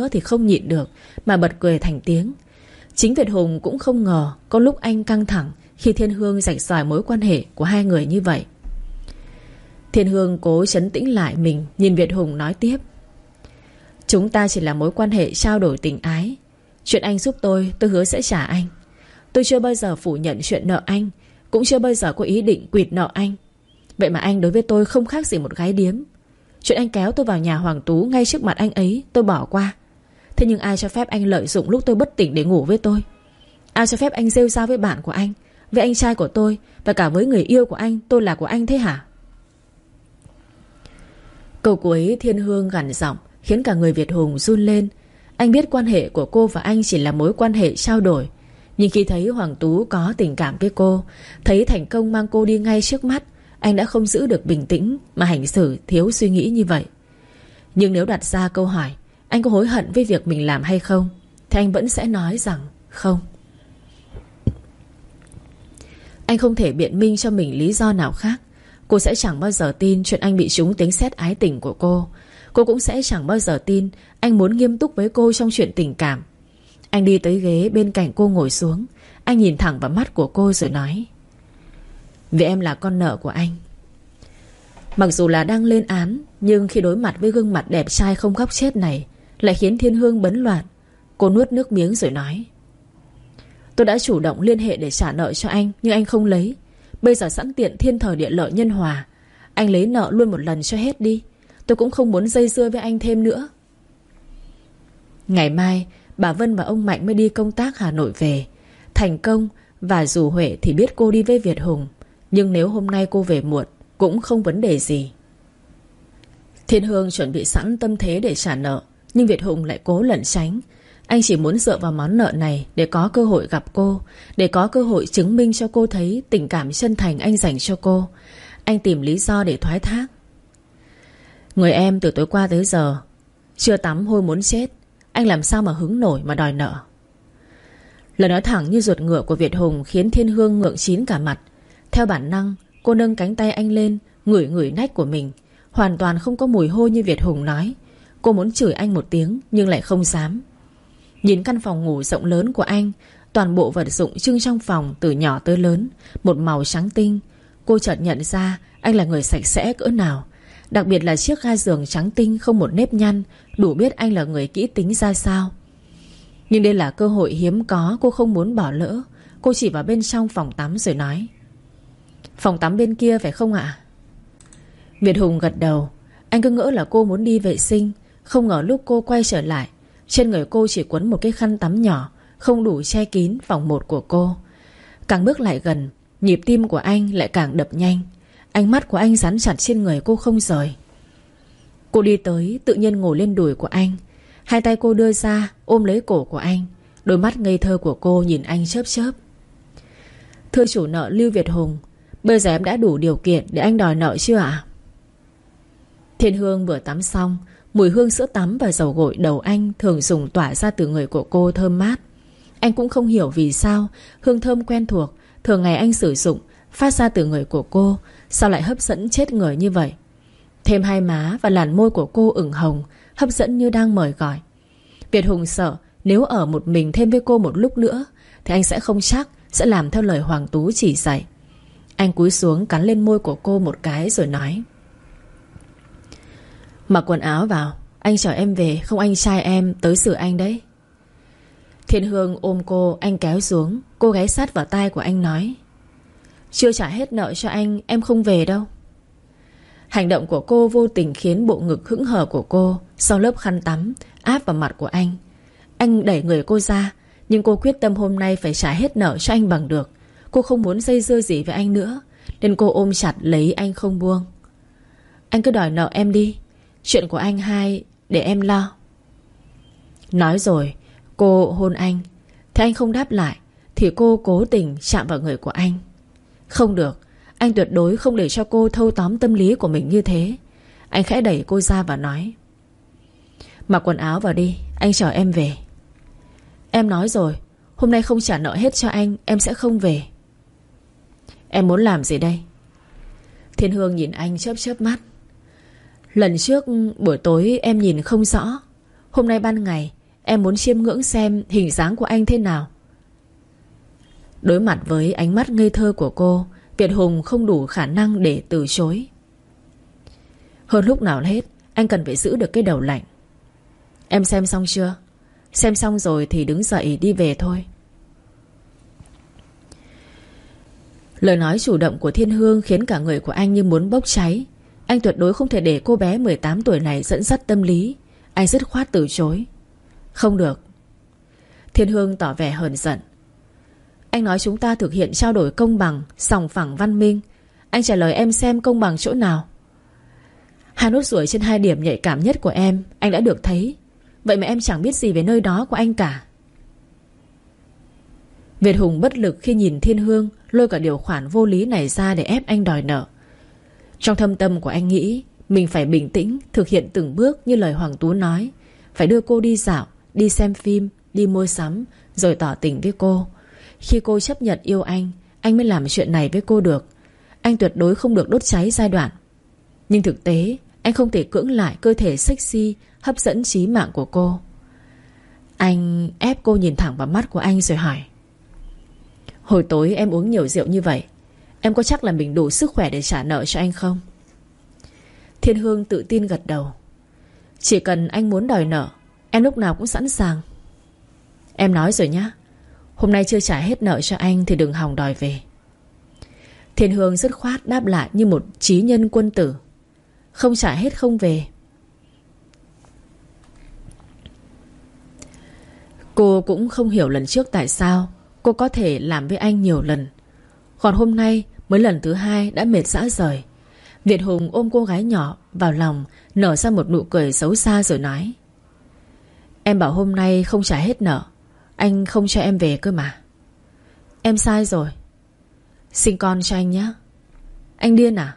nữa thì không nhịn được, Mà bật cười thành tiếng. Chính Việt Hùng cũng không ngờ Có lúc anh căng thẳng Khi Thiên Hương rạch ròi mối quan hệ của hai người như vậy. Thiên Hương cố chấn tĩnh lại mình, Nhìn Việt Hùng nói tiếp. Chúng ta chỉ là mối quan hệ trao đổi tình ái. Chuyện anh giúp tôi Tôi hứa sẽ trả anh. Tôi chưa bao giờ phủ nhận chuyện nợ anh, Cũng chưa bao giờ có ý định quỵt nợ anh. Vậy mà anh đối với tôi không khác gì một gái điếm. Chuyện anh kéo tôi vào nhà Hoàng Tú Ngay trước mặt anh ấy, tôi bỏ qua. Thế nhưng ai cho phép anh lợi dụng lúc tôi bất tỉnh để ngủ với tôi? Ai cho phép anh rêu rao với bạn của anh, Với anh trai của tôi, Và cả với người yêu của anh, Tôi là của anh thế hả? Câu cuối Thiên Hương gằn giọng, Khiến cả người Việt Hùng run lên. Anh biết quan hệ của cô và anh chỉ là mối quan hệ trao đổi. Nhưng khi thấy Hoàng Tú có tình cảm với cô, Thấy thành công mang cô đi ngay trước mắt, Anh đã không giữ được bình tĩnh Mà hành xử thiếu suy nghĩ như vậy. Nhưng nếu đặt ra câu hỏi anh có hối hận với việc mình làm hay không? Thì anh vẫn sẽ nói rằng không. Anh không thể biện minh cho mình lý do nào khác. Cô sẽ chẳng bao giờ tin chuyện anh bị trúng tính xét ái tình của cô. Cô cũng sẽ chẳng bao giờ tin Anh muốn nghiêm túc với cô trong chuyện tình cảm. Anh đi tới ghế bên cạnh cô ngồi xuống. Anh nhìn thẳng vào mắt của cô rồi nói, Vì em là con nợ của anh. Mặc dù là đang lên án, Nhưng khi đối mặt với gương mặt đẹp trai không góc chết này lại khiến thiên hương bấn loạn. Cô nuốt nước miếng rồi nói. Tôi đã chủ động liên hệ để trả nợ cho anh, Nhưng anh không lấy. Bây giờ sẵn tiện thiên thời địa lợi nhân hòa. Anh lấy nợ luôn một lần cho hết đi. Tôi cũng không muốn dây dưa với anh thêm nữa. Ngày mai, Bà Vân và ông Mạnh mới đi công tác Hà Nội về. Thành công Và dù Huệ thì biết cô đi với Việt Hùng. Nhưng nếu hôm nay cô về muộn, Cũng không vấn đề gì. Thiên Hương chuẩn bị sẵn tâm thế để trả nợ. Nhưng Việt Hùng lại cố lẩn tránh. Anh chỉ muốn dựa vào món nợ này Để có cơ hội gặp cô, Để có cơ hội chứng minh cho cô thấy Tình cảm chân thành anh dành cho cô. Anh tìm lý do để thoái thác. Người em từ tối qua tới giờ, Chưa tắm hôi muốn chết. Anh làm sao mà hứng nổi mà đòi nợ? Lời nói thẳng như ruột ngựa của Việt Hùng Khiến Thiên Hương ngượng chín cả mặt. Theo bản năng, Cô nâng cánh tay anh lên, Ngửi ngửi nách của mình. Hoàn toàn không có mùi hôi như Việt Hùng nói. Cô muốn chửi anh một tiếng, Nhưng lại không dám. Nhìn căn phòng ngủ rộng lớn của anh, Toàn bộ vật dụng trưng trong phòng Từ nhỏ tới lớn, Một màu trắng tinh. Cô chợt nhận ra anh là người sạch sẽ cỡ nào. Đặc biệt là chiếc ga giường trắng tinh không một nếp nhăn, Đủ biết anh là người kỹ tính ra sao. Nhưng đây là cơ hội hiếm có, Cô không muốn bỏ lỡ. Cô chỉ vào bên trong phòng tắm rồi nói. Phòng tắm bên kia phải không ạ? Việt Hùng gật đầu. Anh cứ ngỡ là cô muốn đi vệ sinh không ngờ lúc cô quay trở lại, Trên người cô chỉ quấn một cái khăn tắm nhỏ, Không đủ che kín phòng một của cô. Càng bước lại gần, Nhịp tim của anh lại càng đập nhanh. Ánh mắt của anh dán chặt trên người cô không rời. Cô đi tới, Tự nhiên ngồi lên đùi của anh. Hai tay cô đưa ra, ôm lấy cổ của anh. Đôi mắt ngây thơ của cô nhìn anh chớp chớp. Thưa chủ nợ Lưu Việt Hùng, Bây giờ em đã đủ điều kiện Để anh đòi nợ chưa ạ? Thiên Hương vừa tắm xong Mùi hương sữa tắm và dầu gội đầu anh Thường dùng tỏa ra từ người của cô thơm mát. Anh cũng không hiểu vì sao, Hương thơm quen thuộc, Thường ngày anh sử dụng, Phát ra từ người của cô, Sao lại hấp dẫn chết người như vậy? Thêm hai má và làn môi của cô ửng hồng, Hấp dẫn như đang mời gọi. Việt Hùng sợ nếu ở một mình thêm với cô một lúc nữa, Thì anh sẽ không chắc Sẽ làm theo lời Hoàng Tú chỉ dạy. Anh cúi xuống cắn lên môi của cô một cái rồi nói. Mặc quần áo vào. Anh chở em về, Không anh trai em tới xử anh đấy. Thiên Hương ôm cô, Anh kéo xuống. Cô ghé sát vào tai của anh nói, chưa trả hết nợ cho anh, Em không về đâu. Hành động của cô vô tình khiến bộ ngực hững hờ của cô, Sau lớp khăn tắm, Áp vào mặt của anh. Anh đẩy người cô ra, Nhưng cô quyết tâm hôm nay phải trả hết nợ cho anh bằng được. Cô không muốn dây dưa gì với anh nữa, Nên cô ôm chặt lấy anh không buông. Anh cứ đòi nợ em đi Chuyện của anh hai Để em lo. Nói rồi, Cô hôn anh. Thế anh không đáp lại, Thì cô cố tình chạm vào người của anh. Không được, Anh tuyệt đối không để cho cô thâu tóm tâm lý của mình như thế. Anh khẽ đẩy cô ra và nói, Mặc quần áo vào đi, Anh chờ em về. Em nói rồi, Hôm nay không trả nợ hết cho anh, Em sẽ không về. Em muốn làm gì đây? Thiên Hương nhìn anh chớp chớp mắt. Lần trước buổi tối em nhìn không rõ. Hôm nay ban ngày, Em muốn chiêm ngưỡng xem hình dáng của anh thế nào. Đối mặt với ánh mắt ngây thơ của cô, Việt Hùng không đủ khả năng để từ chối. Hơn lúc nào hết, Anh cần phải giữ được cái đầu lạnh. Em xem xong chưa? Xem xong rồi thì đứng dậy đi về thôi. Lời nói chủ động của Thiên Hương Khiến cả người của anh như muốn bốc cháy. Anh tuyệt đối không thể để cô bé 18 tuổi này Dẫn dắt tâm lý. Anh dứt khoát từ chối. Không được. Thiên Hương tỏ vẻ hờn giận. Anh nói chúng ta thực hiện trao đổi công bằng, Sòng phẳng văn minh. Anh trả lời em xem công bằng chỗ nào. Hai nốt ruồi trên hai điểm nhạy cảm nhất của em, Anh đã được thấy. Vậy mà em chẳng biết gì về nơi đó của anh cả. Việt Hùng bất lực khi nhìn Thiên Hương, Lôi cả điều khoản vô lý này ra để ép anh đòi nợ. Trong thâm tâm của anh nghĩ, Mình phải bình tĩnh, Thực hiện từng bước như lời Hoàng Tú nói. Phải đưa cô đi dạo, Đi xem phim, Đi mua sắm, Rồi tỏ tình với cô. Khi cô chấp nhận yêu anh Anh mới làm chuyện này với cô được. Anh tuyệt đối không được đốt cháy giai đoạn. Nhưng thực tế, Anh không thể cưỡng lại cơ thể sexy, Hấp dẫn trí mạng của cô. Anh ép cô nhìn thẳng vào mắt của anh rồi hỏi. Hồi tối em uống nhiều rượu như vậy Em có chắc là mình đủ sức khỏe để trả nợ cho anh không? Thiên Hương tự tin gật đầu. Chỉ cần anh muốn đòi nợ, Em lúc nào cũng sẵn sàng. Em nói rồi nhá, Hôm nay chưa trả hết nợ cho anh Thì đừng hòng đòi về. Thiên Hương dứt khoát đáp lại như một trí nhân quân tử. Không trả hết không về. Cô cũng không hiểu lần trước tại sao Cô có thể làm với anh nhiều lần. Còn hôm nay mới lần thứ hai đã mệt dã rời. Việt Hùng ôm cô gái nhỏ vào lòng, Nở ra một nụ cười xấu xa rồi nói. Em bảo hôm nay không trả hết nợ, Anh không cho em về cơ mà. Em sai rồi. Sinh con cho anh nhé Anh điên à?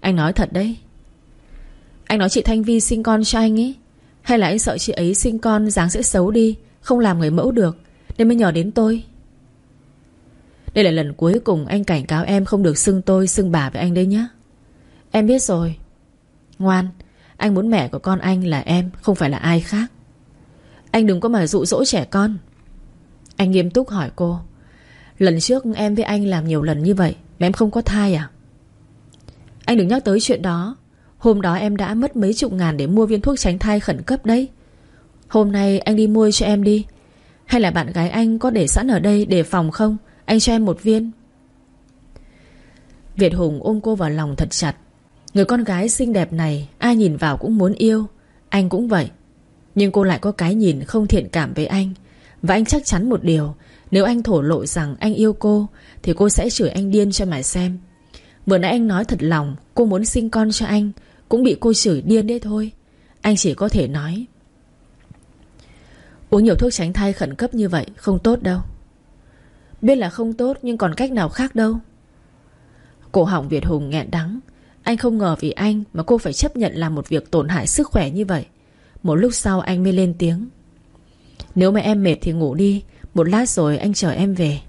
Anh nói thật đấy. Anh nói chị Thanh Vi sinh con cho anh ấy Hay là anh sợ chị ấy sinh con dáng sẽ xấu đi, Không làm người mẫu được, Nên mới nhờ đến tôi. Đây là lần cuối cùng anh cảnh cáo em Không được xưng tôi, xưng bà với anh đấy nhé. Em biết rồi. Ngoan, Anh muốn mẹ của con anh là em, Không phải là ai khác. Anh đừng có mà dụ dỗ trẻ con. Anh nghiêm túc hỏi cô, Lần trước em với anh làm nhiều lần như vậy, Mà em không có thai à? Anh đừng nhắc tới chuyện đó. Hôm đó em đã mất mấy chục ngàn Để mua viên thuốc tránh thai khẩn cấp đấy. Hôm nay anh đi mua cho em đi. Hay là bạn gái anh có để sẵn ở đây Để phòng không? Anh cho em một viên. Việt Hùng ôm cô vào lòng thật chặt. Người con gái xinh đẹp này, Ai nhìn vào cũng muốn yêu. Anh cũng vậy. Nhưng cô lại có cái nhìn không thiện cảm với anh. Và anh chắc chắn một điều, Nếu anh thổ lộ rằng anh yêu cô, Thì cô sẽ chửi anh điên cho mà xem. Vừa nãy anh nói thật lòng, Cô muốn sinh con cho anh, Cũng bị cô chửi điên đấy thôi. Anh chỉ có thể nói, Uống nhiều thuốc tránh thai khẩn cấp như vậy Không tốt đâu. Biết là không tốt nhưng còn cách nào khác đâu. Cổ họng Việt Hùng nghẹn đắng. Anh không ngờ vì anh Mà cô phải chấp nhận làm một việc tổn hại sức khỏe như vậy. Một lúc sau anh mới lên tiếng. Nếu mà em mệt thì ngủ đi. Một lát rồi anh chờ em về.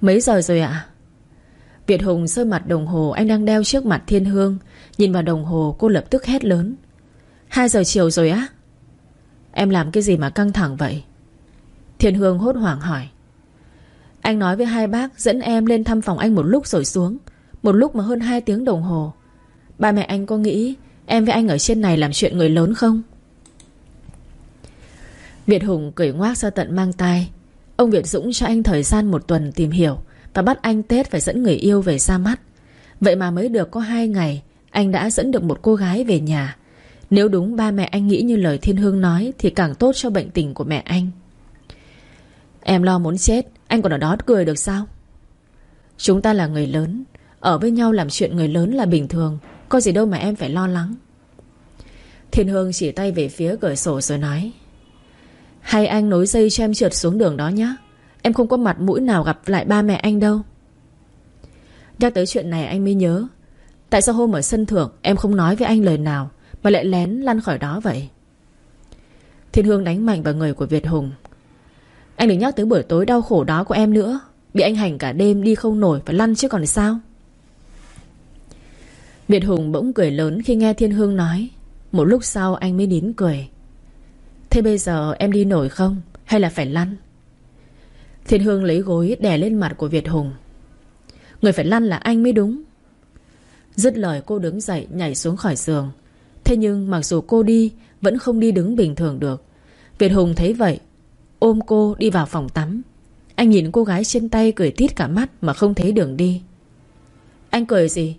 Mấy giờ rồi ạ? Việt Hùng sơ mặt đồng hồ Anh đang đeo trước mặt thiên hương. Nhìn vào đồng hồ, cô lập tức hét lớn. 2 giờ chiều rồi á? Em làm cái gì mà căng thẳng vậy? Thiên Hương hốt hoảng hỏi. Anh nói với hai bác, Dẫn em lên thăm phòng anh một lúc rồi xuống. Một lúc mà hơn 2 tiếng đồng hồ. Ba mẹ anh có nghĩ Em với anh ở trên này làm chuyện người lớn không? Việt Hùng cười ngoác ra tận mang tai. Ông Việt Dũng cho anh thời gian một tuần tìm hiểu Và bắt anh Tết phải dẫn người yêu về ra mắt. Vậy mà mới được có hai ngày, Anh đã dẫn được một cô gái về nhà. Nếu đúng ba mẹ anh nghĩ như lời Thiên Hương nói Thì càng tốt cho bệnh tình của mẹ anh. Em lo muốn chết, Anh còn ở đó cười được sao? Chúng ta là người lớn, Ở với nhau làm chuyện người lớn là bình thường, Có gì đâu mà em phải lo lắng. Thiên Hương chỉ tay về phía cửa sổ rồi nói, Hay anh nối dây cho em trượt xuống đường đó nhé Em không có mặt mũi nào gặp lại ba mẹ anh đâu. Nhắc tới chuyện này anh mới nhớ, Tại sao hôm ở sân thượng Em không nói với anh lời nào Mà lại lén lăn khỏi đó vậy? Thiên Hương đánh mạnh vào người của Việt Hùng anh đừng nhắc tới buổi tối đau khổ đó của em nữa. Bị anh hành cả đêm đi không nổi Và lăn chứ còn sao? Việt Hùng bỗng cười lớn khi nghe Thiên Hương nói. Một lúc sau anh mới nín cười. Thế bây giờ em đi nổi không? Hay là phải lăn? Thiên Hương lấy gối đè lên mặt của Việt Hùng. Người phải lăn là anh mới đúng. Dứt lời cô đứng dậy Nhảy xuống khỏi giường. Thế nhưng mặc dù cô đi, Vẫn không đi đứng bình thường được. Việt Hùng thấy vậy Ôm cô đi vào phòng tắm. Anh nhìn cô gái trên tay cười tít cả mắt Mà không thấy đường đi. Anh cười gì?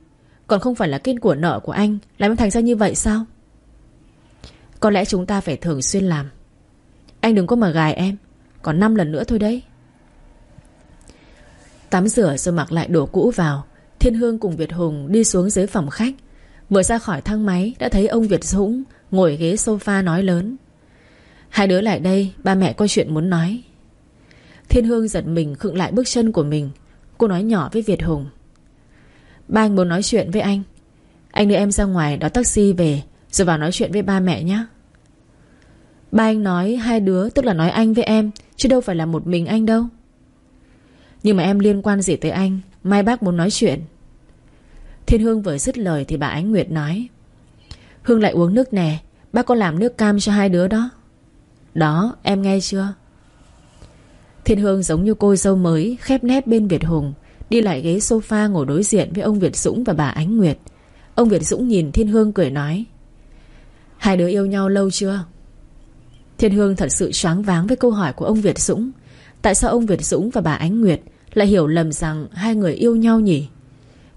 Còn không phải là kiên của nợ của anh, Làm thành ra như vậy sao? Có lẽ chúng ta phải thường xuyên làm. Anh đừng có mà gài em, Còn 5 lần nữa thôi đấy. Tắm rửa rồi mặc lại đồ cũ vào, Thiên Hương cùng Việt Hùng đi xuống dưới phòng khách. Vừa ra khỏi thang máy, Đã thấy ông Việt Dũng Ngồi ghế sofa nói lớn. Hai đứa lại đây, Ba mẹ có chuyện muốn nói. Thiên Hương giật mình khựng lại bước chân của mình. Cô nói nhỏ với Việt Hùng. Ba anh muốn nói chuyện với anh. Anh đưa em ra ngoài, đón taxi về, Rồi vào nói chuyện với ba mẹ nhé. Ba anh nói hai đứa, Tức là nói anh với em, Chứ đâu phải là một mình anh đâu. Nhưng mà em liên quan gì tới anh? Mai bác muốn nói chuyện. Thiên Hương vừa dứt lời thì bà Ánh Nguyệt nói. Hương lại uống nước nè, Bác có làm nước cam cho hai đứa đó. Đó, em nghe chưa? Thiên Hương giống như cô dâu mới, Khép nép bên Việt Hùng, Đi lại ghế sofa ngồi đối diện với ông Việt Dũng và bà Ánh Nguyệt. Ông Việt Dũng nhìn Thiên Hương cười nói, Hai đứa yêu nhau lâu chưa? Thiên Hương thật sự choáng váng với câu hỏi của ông Việt Dũng. Tại sao ông Việt Dũng và bà Ánh Nguyệt Lại hiểu lầm rằng hai người yêu nhau nhỉ?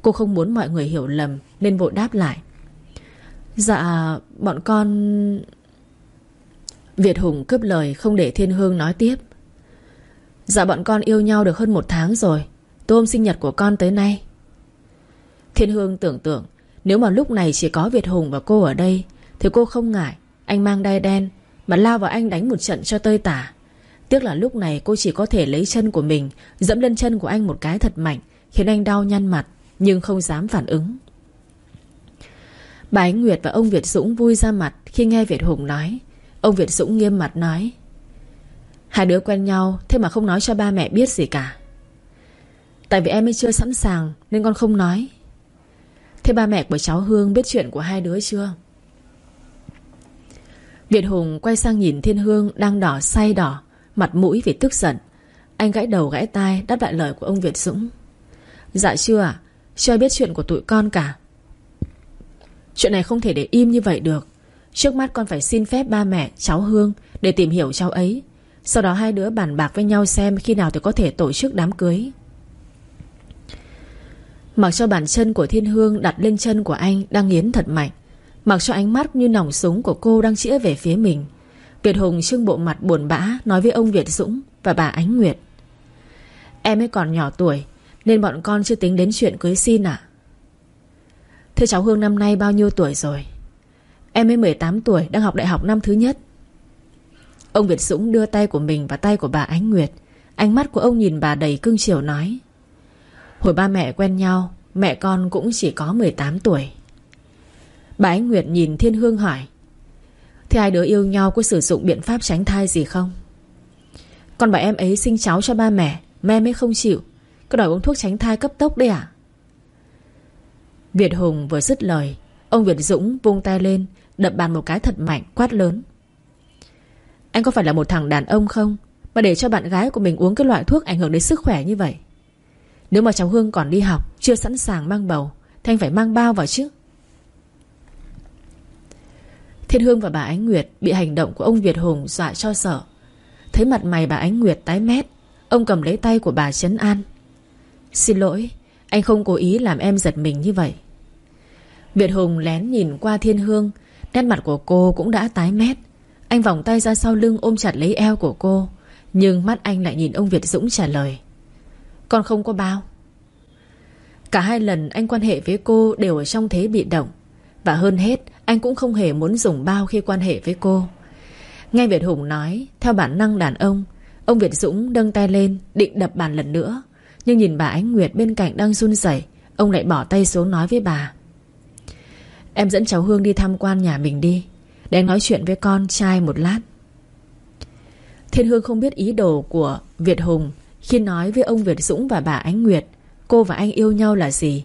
Cô không muốn mọi người hiểu lầm, Nên vội đáp lại Dạ bọn con Việt Hùng cướp lời không để Thiên Hương nói tiếp. Dạ bọn con yêu nhau được hơn một tháng rồi tôm sinh nhật của con tới nay. Thiên Hương tưởng tượng, Nếu mà lúc này chỉ có Việt Hùng và cô ở đây, Thì cô không ngại, Anh mang đai đen, Mà lao vào anh đánh một trận cho tơi tả. Tiếc là lúc này cô chỉ có thể lấy chân của mình, Dẫm lên chân của anh một cái thật mạnh, Khiến anh đau nhăn mặt, Nhưng không dám phản ứng. Bà Ánh Nguyệt và ông Việt Dũng vui ra mặt Khi nghe Việt Hùng nói Ông Việt Dũng nghiêm mặt nói. Hai đứa quen nhau, Thế mà không nói cho ba mẹ biết gì cả. Tại vì em ấy chưa sẵn sàng, Nên con không nói. Thế ba mẹ của cháu Hương biết chuyện của hai đứa chưa? Việt Hùng quay sang nhìn Thiên Hương Đang đỏ say đỏ, Mặt mũi vì tức giận. Anh gãy đầu gãy tai đáp lại lời của ông Việt Dũng. Dạ chưa ạ, Chưa biết chuyện của tụi con cả. Chuyện này không thể để im như vậy được. Trước mắt con phải xin phép ba mẹ, cháu Hương, Để tìm hiểu cháu ấy. Sau đó hai đứa bàn bạc với nhau xem Khi nào thì có thể tổ chức đám cưới. Mặc cho bàn chân của Thiên Hương Đặt lên chân của anh đang nghiến thật mạnh, Mặc cho ánh mắt như nòng súng của cô Đang chĩa về phía mình. Việt Hùng trưng bộ mặt buồn bã Nói với ông Việt Dũng và bà Ánh Nguyệt. Em ấy còn nhỏ tuổi, Nên bọn con chưa tính đến chuyện cưới xin à thưa cháu Hương, năm nay bao nhiêu tuổi rồi? Em ấy 18 tuổi, Đang học đại học năm thứ nhất. Ông Việt Dũng đưa tay của mình vào tay của bà Ánh Nguyệt. Ánh mắt của ông nhìn bà đầy cưng chiều nói, Hồi ba mẹ quen nhau, Mẹ con cũng chỉ có 18 tuổi. Bà Ánh Nguyệt nhìn Thiên Hương hỏi, Thế hai đứa yêu nhau có sử dụng biện pháp tránh thai gì không? Con bà em ấy sinh cháu cho ba mẹ Mẹ mới không chịu. Cứ đòi uống thuốc tránh thai cấp tốc đấy à Việt Hùng vừa dứt lời, Ông Việt Dũng vung tay lên Đập bàn một cái thật mạnh, quát lớn. Anh có phải là một thằng đàn ông không? Mà để cho bạn gái của mình uống cái loại thuốc ảnh hưởng đến sức khỏe như vậy. Nếu mà cháu Hương còn đi học, Chưa sẵn sàng mang bầu, Thì anh phải mang bao vào chứ? Thiên Hương và bà Ánh Nguyệt Bị hành động của ông Việt Hùng dọa cho sợ. Thấy mặt mày bà Ánh Nguyệt tái mét, Ông cầm lấy tay của bà Trấn An. Xin lỗi, Anh không cố ý làm em giật mình như vậy. Việt Hùng lén nhìn qua Thiên Hương Nét mặt của cô cũng đã tái mét. Anh vòng tay ra sau lưng ôm chặt lấy eo của cô, Nhưng mắt anh lại nhìn ông Việt Dũng trả lời. Con không có bao. Cả hai lần anh quan hệ với cô đều ở trong thế bị động, Và hơn hết, Anh cũng không hề muốn dùng bao khi quan hệ với cô. Nghe Việt Hùng nói, Theo bản năng đàn ông Ông Việt Dũng nâng tay lên, Định đập bàn lần nữa. Nhưng nhìn bà Ánh Nguyệt bên cạnh đang run rẩy, Ông lại bỏ tay xuống nói với bà. Em dẫn cháu Hương đi tham quan nhà mình đi, Để nói chuyện với con trai một lát. Thiên Hương không biết ý đồ của Việt Hùng Khi nói với ông Việt Dũng và bà Ánh Nguyệt, Cô và anh yêu nhau là gì.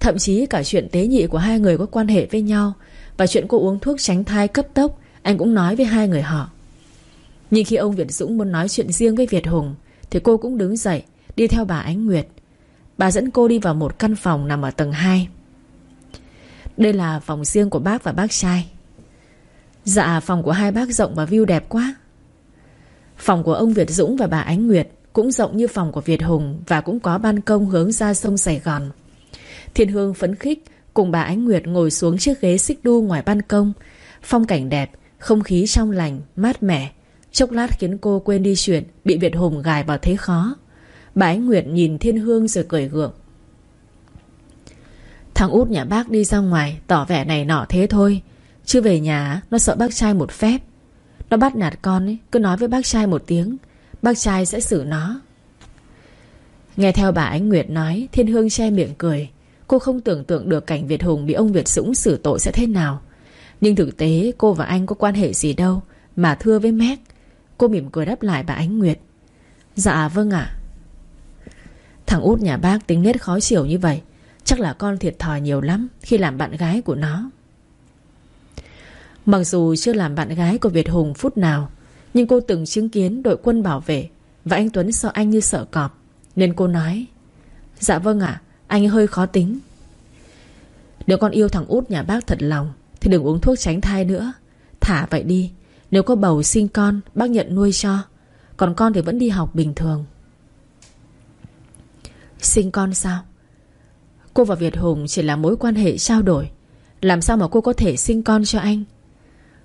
Thậm chí cả chuyện tế nhị của hai người có quan hệ với nhau Và chuyện cô uống thuốc tránh thai cấp tốc, Anh cũng nói với hai người họ. Nhưng khi ông Việt Dũng muốn nói chuyện riêng với Việt Hùng, Thì cô cũng đứng dậy, Đi theo bà Ánh Nguyệt. Bà dẫn cô đi vào một căn phòng nằm ở tầng 2 đây là phòng riêng của bác và bác trai. Dạ phòng của hai bác rộng và view đẹp quá. Phòng của ông Việt Dũng và bà Ánh Nguyệt Cũng rộng như phòng của Việt Hùng Và cũng có ban công hướng ra sông Sài Gòn. Thiên Hương phấn khích Cùng bà Ánh Nguyệt ngồi xuống chiếc ghế xích đu ngoài ban công. Phong cảnh đẹp Không khí trong lành, mát mẻ. Chốc lát khiến cô quên đi chuyện Bị Việt Hùng gài vào thế khó. Bà Ánh Nguyệt nhìn Thiên Hương rồi cười gượng. Thằng út nhà bác đi ra ngoài, Tỏ vẻ này nọ thế thôi. Chứ về nhà, nó sợ bác trai một phép. Nó bắt nạt con ấy, Cứ nói với bác trai một tiếng. Bác trai sẽ xử nó. Nghe theo bà Ánh Nguyệt nói, Thiên Hương che miệng cười. Cô không tưởng tượng được cảnh Việt Hùng Bị ông Việt Dũng xử tội sẽ thế nào. Nhưng thực tế, cô và anh có quan hệ gì đâu, Mà thưa với Mac Cô mỉm cười đáp lại bà Ánh Nguyệt. Dạ vâng ạ. Thằng út nhà bác tính nết khó chịu như vậy Chắc là con thiệt thòi nhiều lắm Khi làm bạn gái của nó. Mặc dù chưa làm bạn gái của Việt Hùng phút nào, Nhưng cô từng chứng kiến đội quân bảo vệ Và anh Tuấn sợ anh như sợ cọp, Nên cô nói Dạ vâng ạ, Anh hơi khó tính. Nếu con yêu thằng út nhà bác thật lòng, Thì đừng uống thuốc tránh thai nữa. Thả vậy đi, Nếu có bầu sinh con, Bác nhận nuôi cho. Còn con thì vẫn đi học bình thường. Sinh con sao? Cô và Việt Hùng chỉ là mối quan hệ trao đổi. Làm sao mà cô có thể sinh con cho anh?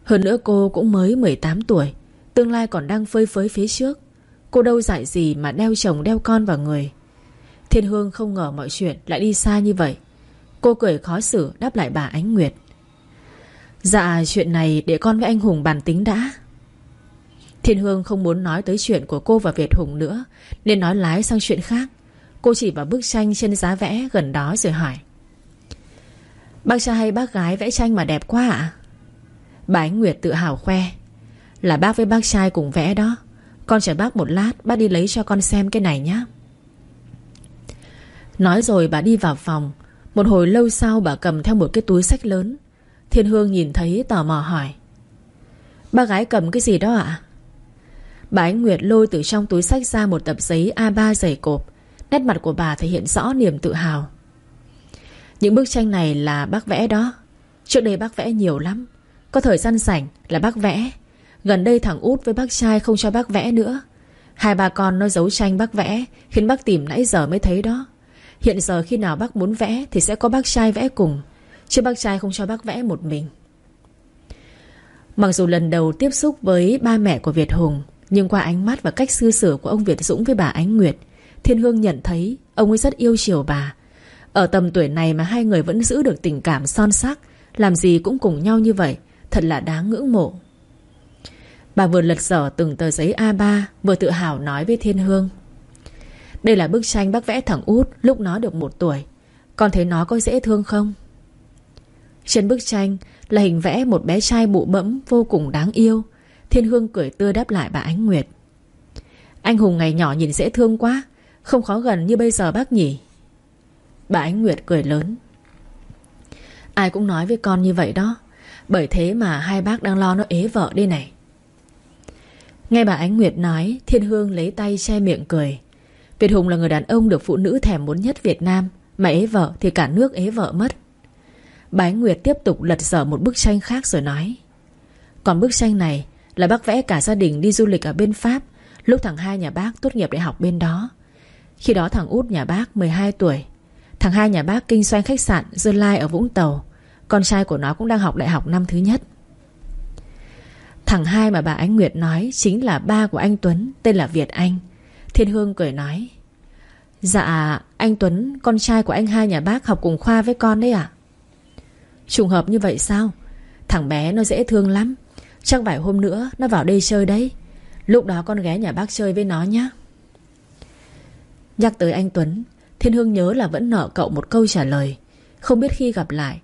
Hơn nữa cô cũng mới 18 tuổi, Tương lai còn đang phơi phới phía trước. Cô đâu dạy gì mà đeo chồng đeo con vào người? Thiên Hương không ngờ mọi chuyện lại đi xa như vậy. Cô cười khó xử, đáp lại bà Ánh Nguyệt. Dạ chuyện này để con với anh Hùng bàn tính đã. Thiên Hương không muốn nói tới chuyện của cô và Việt Hùng nữa, Nên nói lái sang chuyện khác. Cô chỉ vào bức tranh trên giá vẽ gần đó rồi hỏi. Bác trai hay bác gái vẽ tranh mà đẹp quá ạ? Bà Ánh Nguyệt tự hào khoe. Là bác với bác trai cùng vẽ đó, Con chờ bác một lát, Bác đi lấy cho con xem cái này nhé Nói rồi bà đi vào phòng. Một hồi lâu sau bà cầm theo một cái túi sách lớn. Thiên Hương nhìn thấy tò mò hỏi. Bác gái cầm cái gì đó ạ? Bà Ánh Nguyệt lôi từ trong túi sách ra một tập giấy A3 dày cộp. Nét mặt của bà thể hiện rõ niềm tự hào. Những bức tranh này là bác vẽ đó. Trước đây bác vẽ nhiều lắm. Có thời gian rảnh là bác vẽ. Gần đây thằng út với bác trai không cho bác vẽ nữa. Hai bà con nó giấu tranh bác vẽ, Khiến bác tìm nãy giờ mới thấy đó. Hiện giờ khi nào bác muốn vẽ Thì sẽ có bác trai vẽ cùng, Chứ bác trai không cho bác vẽ một mình. Mặc dù lần đầu tiếp xúc với ba mẹ của Việt Hùng, Nhưng qua ánh mắt và cách sư xử của ông Việt Dũng với bà Ánh Nguyệt Thiên Hương nhận thấy Ông ấy rất yêu chiều bà. Ở tầm tuổi này mà hai người vẫn giữ được tình cảm son sắc, Làm gì cũng cùng nhau như vậy, Thật là đáng ngưỡng mộ. Bà vừa lật dở từng tờ giấy A3 Vừa tự hào nói với Thiên Hương. Đây là bức tranh bác vẽ thằng út Lúc nó được một tuổi. Con thấy nó có dễ thương không? Trên bức tranh là hình vẽ một bé trai bụ bẫm Vô cùng đáng yêu. Thiên Hương cười tươi đáp lại bà Ánh Nguyệt. Anh Hùng ngày nhỏ nhìn dễ thương quá không khó gần như bây giờ bác nhỉ? Bà Ánh Nguyệt cười lớn. Ai cũng nói với con như vậy đó. Bởi thế mà hai bác đang lo nó ế vợ đây này. Nghe bà Ánh Nguyệt nói, Thiên Hương lấy tay che miệng cười. Việt Hùng là người đàn ông được phụ nữ thèm muốn nhất Việt Nam, Mà ế vợ thì cả nước ế vợ mất. Bà Ánh Nguyệt tiếp tục lật dở một bức tranh khác rồi nói, Còn bức tranh này Là bác vẽ cả gia đình đi du lịch ở bên Pháp, Lúc thằng hai nhà bác tốt nghiệp đại học bên đó khi đó thằng út nhà bác 12 tuổi. Thằng hai nhà bác kinh doanh khách sạn dơ Lai ở Vũng Tàu. Con trai của nó cũng đang học đại học năm thứ nhất. Thằng hai mà bà Ánh Nguyệt nói Chính là ba của anh Tuấn, Tên là Việt Anh. Thiên Hương cười nói Dạ anh Tuấn, Con trai của anh hai nhà bác học cùng khoa với con đấy à Trùng hợp như vậy sao? Thằng bé nó dễ thương lắm. Chắc vài hôm nữa nó vào đây chơi đấy. Lúc đó con ghé nhà bác chơi với nó nhé Nhắc tới anh Tuấn, Thiên Hương nhớ là vẫn nợ cậu một câu trả lời. Không biết khi gặp lại,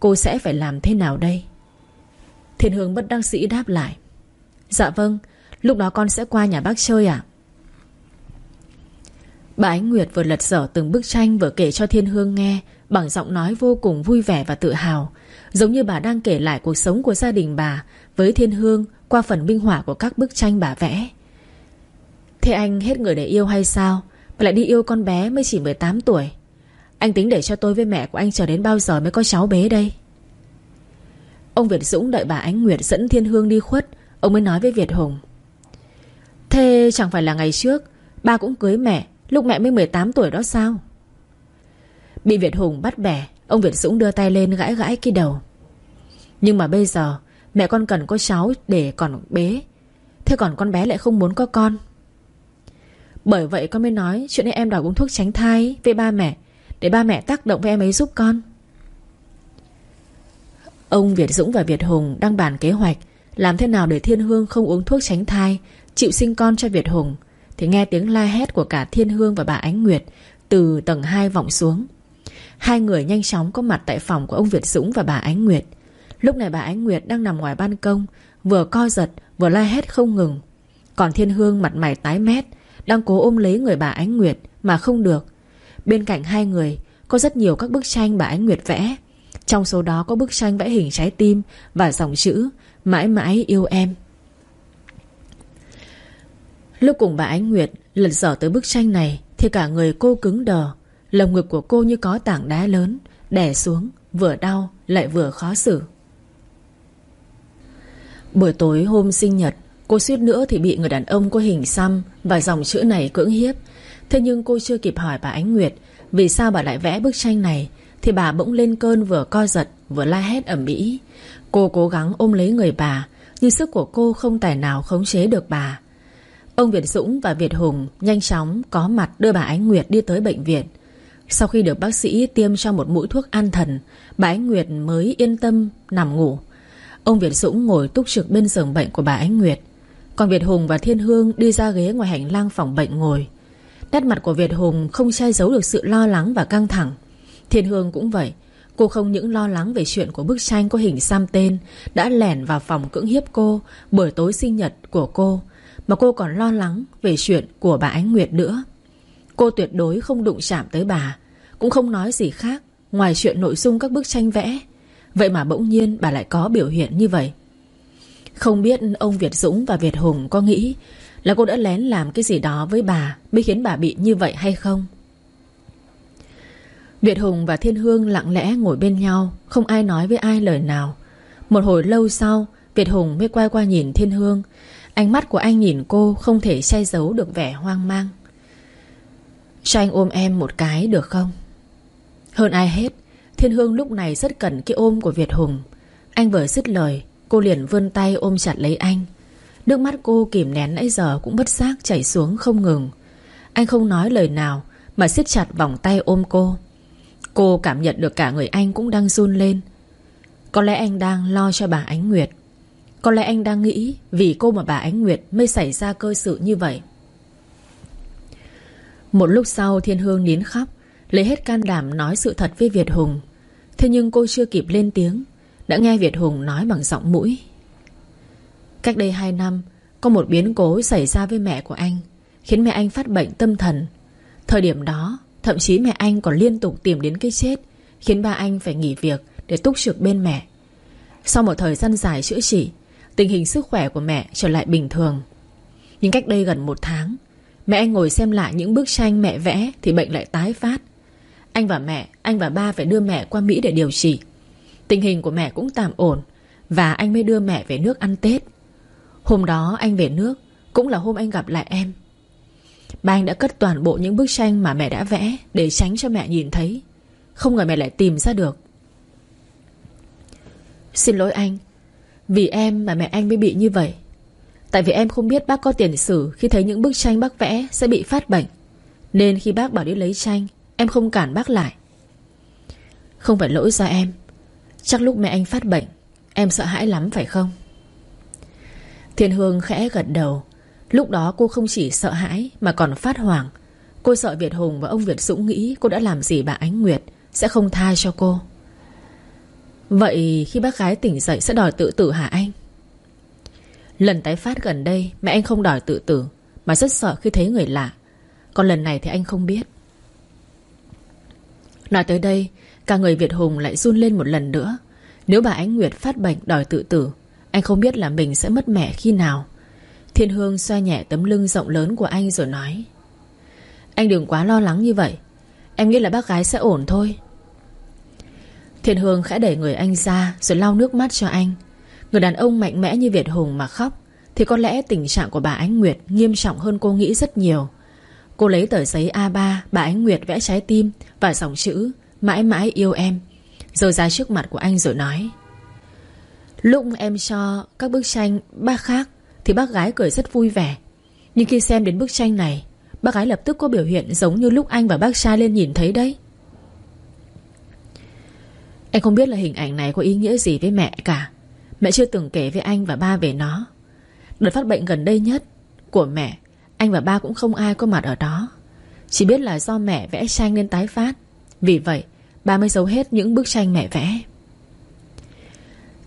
Cô sẽ phải làm thế nào đây? Thiên Hương bất đăng sĩ đáp lại. Dạ vâng Lúc đó con sẽ qua nhà bác chơi ạ. Bà Ánh Nguyệt vừa lật dở từng bức tranh Vừa kể cho Thiên Hương nghe, Bằng giọng nói vô cùng vui vẻ và tự hào. Giống như bà đang kể lại cuộc sống của gia đình bà Với Thiên Hương Qua phần minh họa của các bức tranh bà vẽ. Thế anh hết người để yêu hay sao? Mà lại đi yêu con bé mới chỉ 18 tuổi. Anh tính để cho tôi với mẹ của anh chờ đến bao giờ mới có cháu bé đây? Ông Việt Dũng đợi bà Ánh Nguyệt dẫn Thiên Hương đi khuất. Ông mới nói với Việt Hùng. Thế chẳng phải là ngày trước, Ba cũng cưới mẹ, Lúc mẹ mới 18 tuổi đó sao? Bị Việt Hùng bắt bẻ, Ông Việt Dũng đưa tay lên gãi gãi cái đầu. Nhưng mà bây giờ, Mẹ con cần có cháu để còn bế Thế còn con bé lại không muốn có con. Bởi vậy con mới nói Chuyện này em đòi uống thuốc tránh thai Với ba mẹ, Để ba mẹ tác động với em ấy giúp con. Ông Việt Dũng và Việt Hùng đang bàn kế hoạch Làm thế nào để Thiên Hương không uống thuốc tránh thai, Chịu sinh con cho Việt Hùng. Thì nghe tiếng la hét của cả Thiên Hương và bà Ánh Nguyệt Từ tầng 2 vọng xuống. Hai người nhanh chóng có mặt tại phòng của ông Việt Dũng và bà Ánh Nguyệt. Lúc này bà Ánh Nguyệt đang nằm ngoài ban công, Vừa co giật, vừa la hét không ngừng. Còn Thiên Hương mặt mày tái mét đang cố ôm lấy người bà Ánh Nguyệt Mà không được. Bên cạnh hai người, Có rất nhiều các bức tranh bà Ánh Nguyệt vẽ. Trong số đó có bức tranh vẽ hình trái tim Và dòng chữ Mãi mãi yêu em. Lúc cùng bà Ánh Nguyệt lật dở tới bức tranh này Thì cả người cô cứng đờ, Lồng ngực của cô như có tảng đá lớn, Đè xuống, Vừa đau lại vừa khó xử. Buổi tối hôm sinh nhật Cô suýt nữa thì bị người đàn ông có hình xăm Và dòng chữ này cưỡng hiếp. Thế nhưng cô chưa kịp hỏi bà Ánh Nguyệt, Vì sao bà lại vẽ bức tranh này, Thì bà bỗng lên cơn vừa co giật, Vừa la hét ẩm ĩ. Cô cố gắng ôm lấy người bà, Nhưng sức của cô không tài nào khống chế được bà. Ông Việt Dũng và Việt Hùng Nhanh chóng có mặt đưa bà Ánh Nguyệt đi tới bệnh viện. Sau khi được bác sĩ tiêm cho một mũi thuốc an thần, Bà Ánh Nguyệt mới yên tâm nằm ngủ. Ông Việt Dũng ngồi túc trực bên giường bệnh của bà Ánh Nguyệt. Còn Việt Hùng và Thiên Hương đi ra ghế ngoài hành lang phòng bệnh ngồi. Nét mặt của Việt Hùng không che giấu được sự lo lắng và căng thẳng. Thiên Hương cũng vậy, Cô không những lo lắng về chuyện của bức tranh có hình xăm tên Đã lẻn vào phòng cưỡng hiếp cô Buổi tối sinh nhật của cô, Mà cô còn lo lắng về chuyện của bà Ánh Nguyệt nữa. Cô tuyệt đối không đụng chạm tới bà, Cũng không nói gì khác Ngoài chuyện nội dung các bức tranh vẽ. Vậy mà bỗng nhiên bà lại có biểu hiện như vậy. Không biết ông Việt Dũng và Việt Hùng có nghĩ Là cô đã lén làm cái gì đó với bà Mới khiến bà bị như vậy hay không? Việt Hùng và Thiên Hương lặng lẽ ngồi bên nhau, Không ai nói với ai lời nào. Một hồi lâu sau, Việt Hùng mới quay qua nhìn Thiên Hương. Ánh mắt của anh nhìn cô Không thể che giấu được vẻ hoang mang. Cho anh ôm em một cái được không? Hơn ai hết, Thiên Hương lúc này rất cần cái ôm của Việt Hùng. Anh vừa dứt lời Cô liền vươn tay ôm chặt lấy anh. Nước mắt cô kìm nén nãy giờ Cũng bất giác chảy xuống không ngừng. Anh không nói lời nào Mà siết chặt vòng tay ôm cô. Cô cảm nhận được cả người anh cũng đang run lên. Có lẽ anh đang lo cho bà Ánh Nguyệt. Có lẽ anh đang nghĩ Vì cô mà bà Ánh Nguyệt mới xảy ra cơ sự như vậy. Một lúc sau Thiên Hương nín khóc, Lấy hết can đảm nói sự thật với Việt Hùng. Thế nhưng cô chưa kịp lên tiếng. Đã nghe Việt Hùng nói bằng giọng mũi. Cách đây 2 năm Có một biến cố xảy ra với mẹ của anh Khiến mẹ anh phát bệnh tâm thần. Thời điểm đó Thậm chí mẹ anh còn liên tục tìm đến cái chết Khiến ba anh phải nghỉ việc Để túc trực bên mẹ. Sau một thời gian dài chữa trị Tình hình sức khỏe của mẹ trở lại bình thường. Nhưng cách đây gần một tháng Mẹ anh ngồi xem lại những bức tranh mẹ vẽ Thì bệnh lại tái phát. Anh và mẹ, anh và ba phải đưa mẹ qua Mỹ để điều trị. Tình hình của mẹ cũng tạm ổn, Và anh mới đưa mẹ về nước ăn Tết. Hôm đó anh về nước, Cũng là hôm anh gặp lại em. Ba anh đã cất toàn bộ những bức tranh mà mẹ đã vẽ Để tránh cho mẹ nhìn thấy. Không ngờ mẹ lại tìm ra được. Xin lỗi anh, Vì em mà mẹ anh mới bị như vậy. Tại vì em không biết bác có tiền sử Khi thấy những bức tranh bác vẽ sẽ bị phát bệnh. Nên khi bác bảo đi lấy tranh, Em không cản bác lại. Không phải lỗi do em Chắc lúc mẹ anh phát bệnh, Em sợ hãi lắm phải không? Thiên Hương khẽ gật đầu. Lúc đó cô không chỉ sợ hãi Mà còn phát hoảng. Cô sợ Việt Hùng và ông Việt Dũng nghĩ Cô đã làm gì bà Ánh Nguyệt Sẽ không tha cho cô. Vậy khi bác gái tỉnh dậy Sẽ đòi tự tử hả anh? Lần tái phát gần đây, Mẹ anh không đòi tự tử, Mà rất sợ khi thấy người lạ. Còn lần này thì anh không biết. Nói tới đây Cả người Việt Hùng lại run lên một lần nữa. Nếu bà Ánh Nguyệt phát bệnh đòi tự tử, Anh không biết là mình sẽ mất mẹ khi nào. Thiên Hương xoa nhẹ tấm lưng rộng lớn của anh rồi nói, Anh đừng quá lo lắng như vậy. Em nghĩ là bác gái sẽ ổn thôi. Thiên Hương khẽ đẩy người anh ra Rồi lau nước mắt cho anh. Người đàn ông mạnh mẽ như Việt Hùng mà khóc, Thì có lẽ tình trạng của bà Ánh Nguyệt Nghiêm trọng hơn cô nghĩ rất nhiều. Cô lấy tờ giấy A3 Bà Ánh Nguyệt vẽ trái tim Và dòng chữ Mãi mãi yêu em Rồi ra trước mặt của anh rồi nói. Lúc em cho các bức tranh bác khác Thì bác gái cười rất vui vẻ. Nhưng khi xem đến bức tranh này, Bác gái lập tức có biểu hiện giống như lúc anh và bác trai lên nhìn thấy đấy. Anh không biết là hình ảnh này có ý nghĩa gì với mẹ cả. Mẹ chưa từng kể với anh và ba về nó. Đợt phát bệnh gần đây nhất Của mẹ, Anh và ba cũng không ai có mặt ở đó. Chỉ biết là do mẹ vẽ tranh nên tái phát. Vì vậy, bà mới giấu hết những bức tranh mẹ vẽ.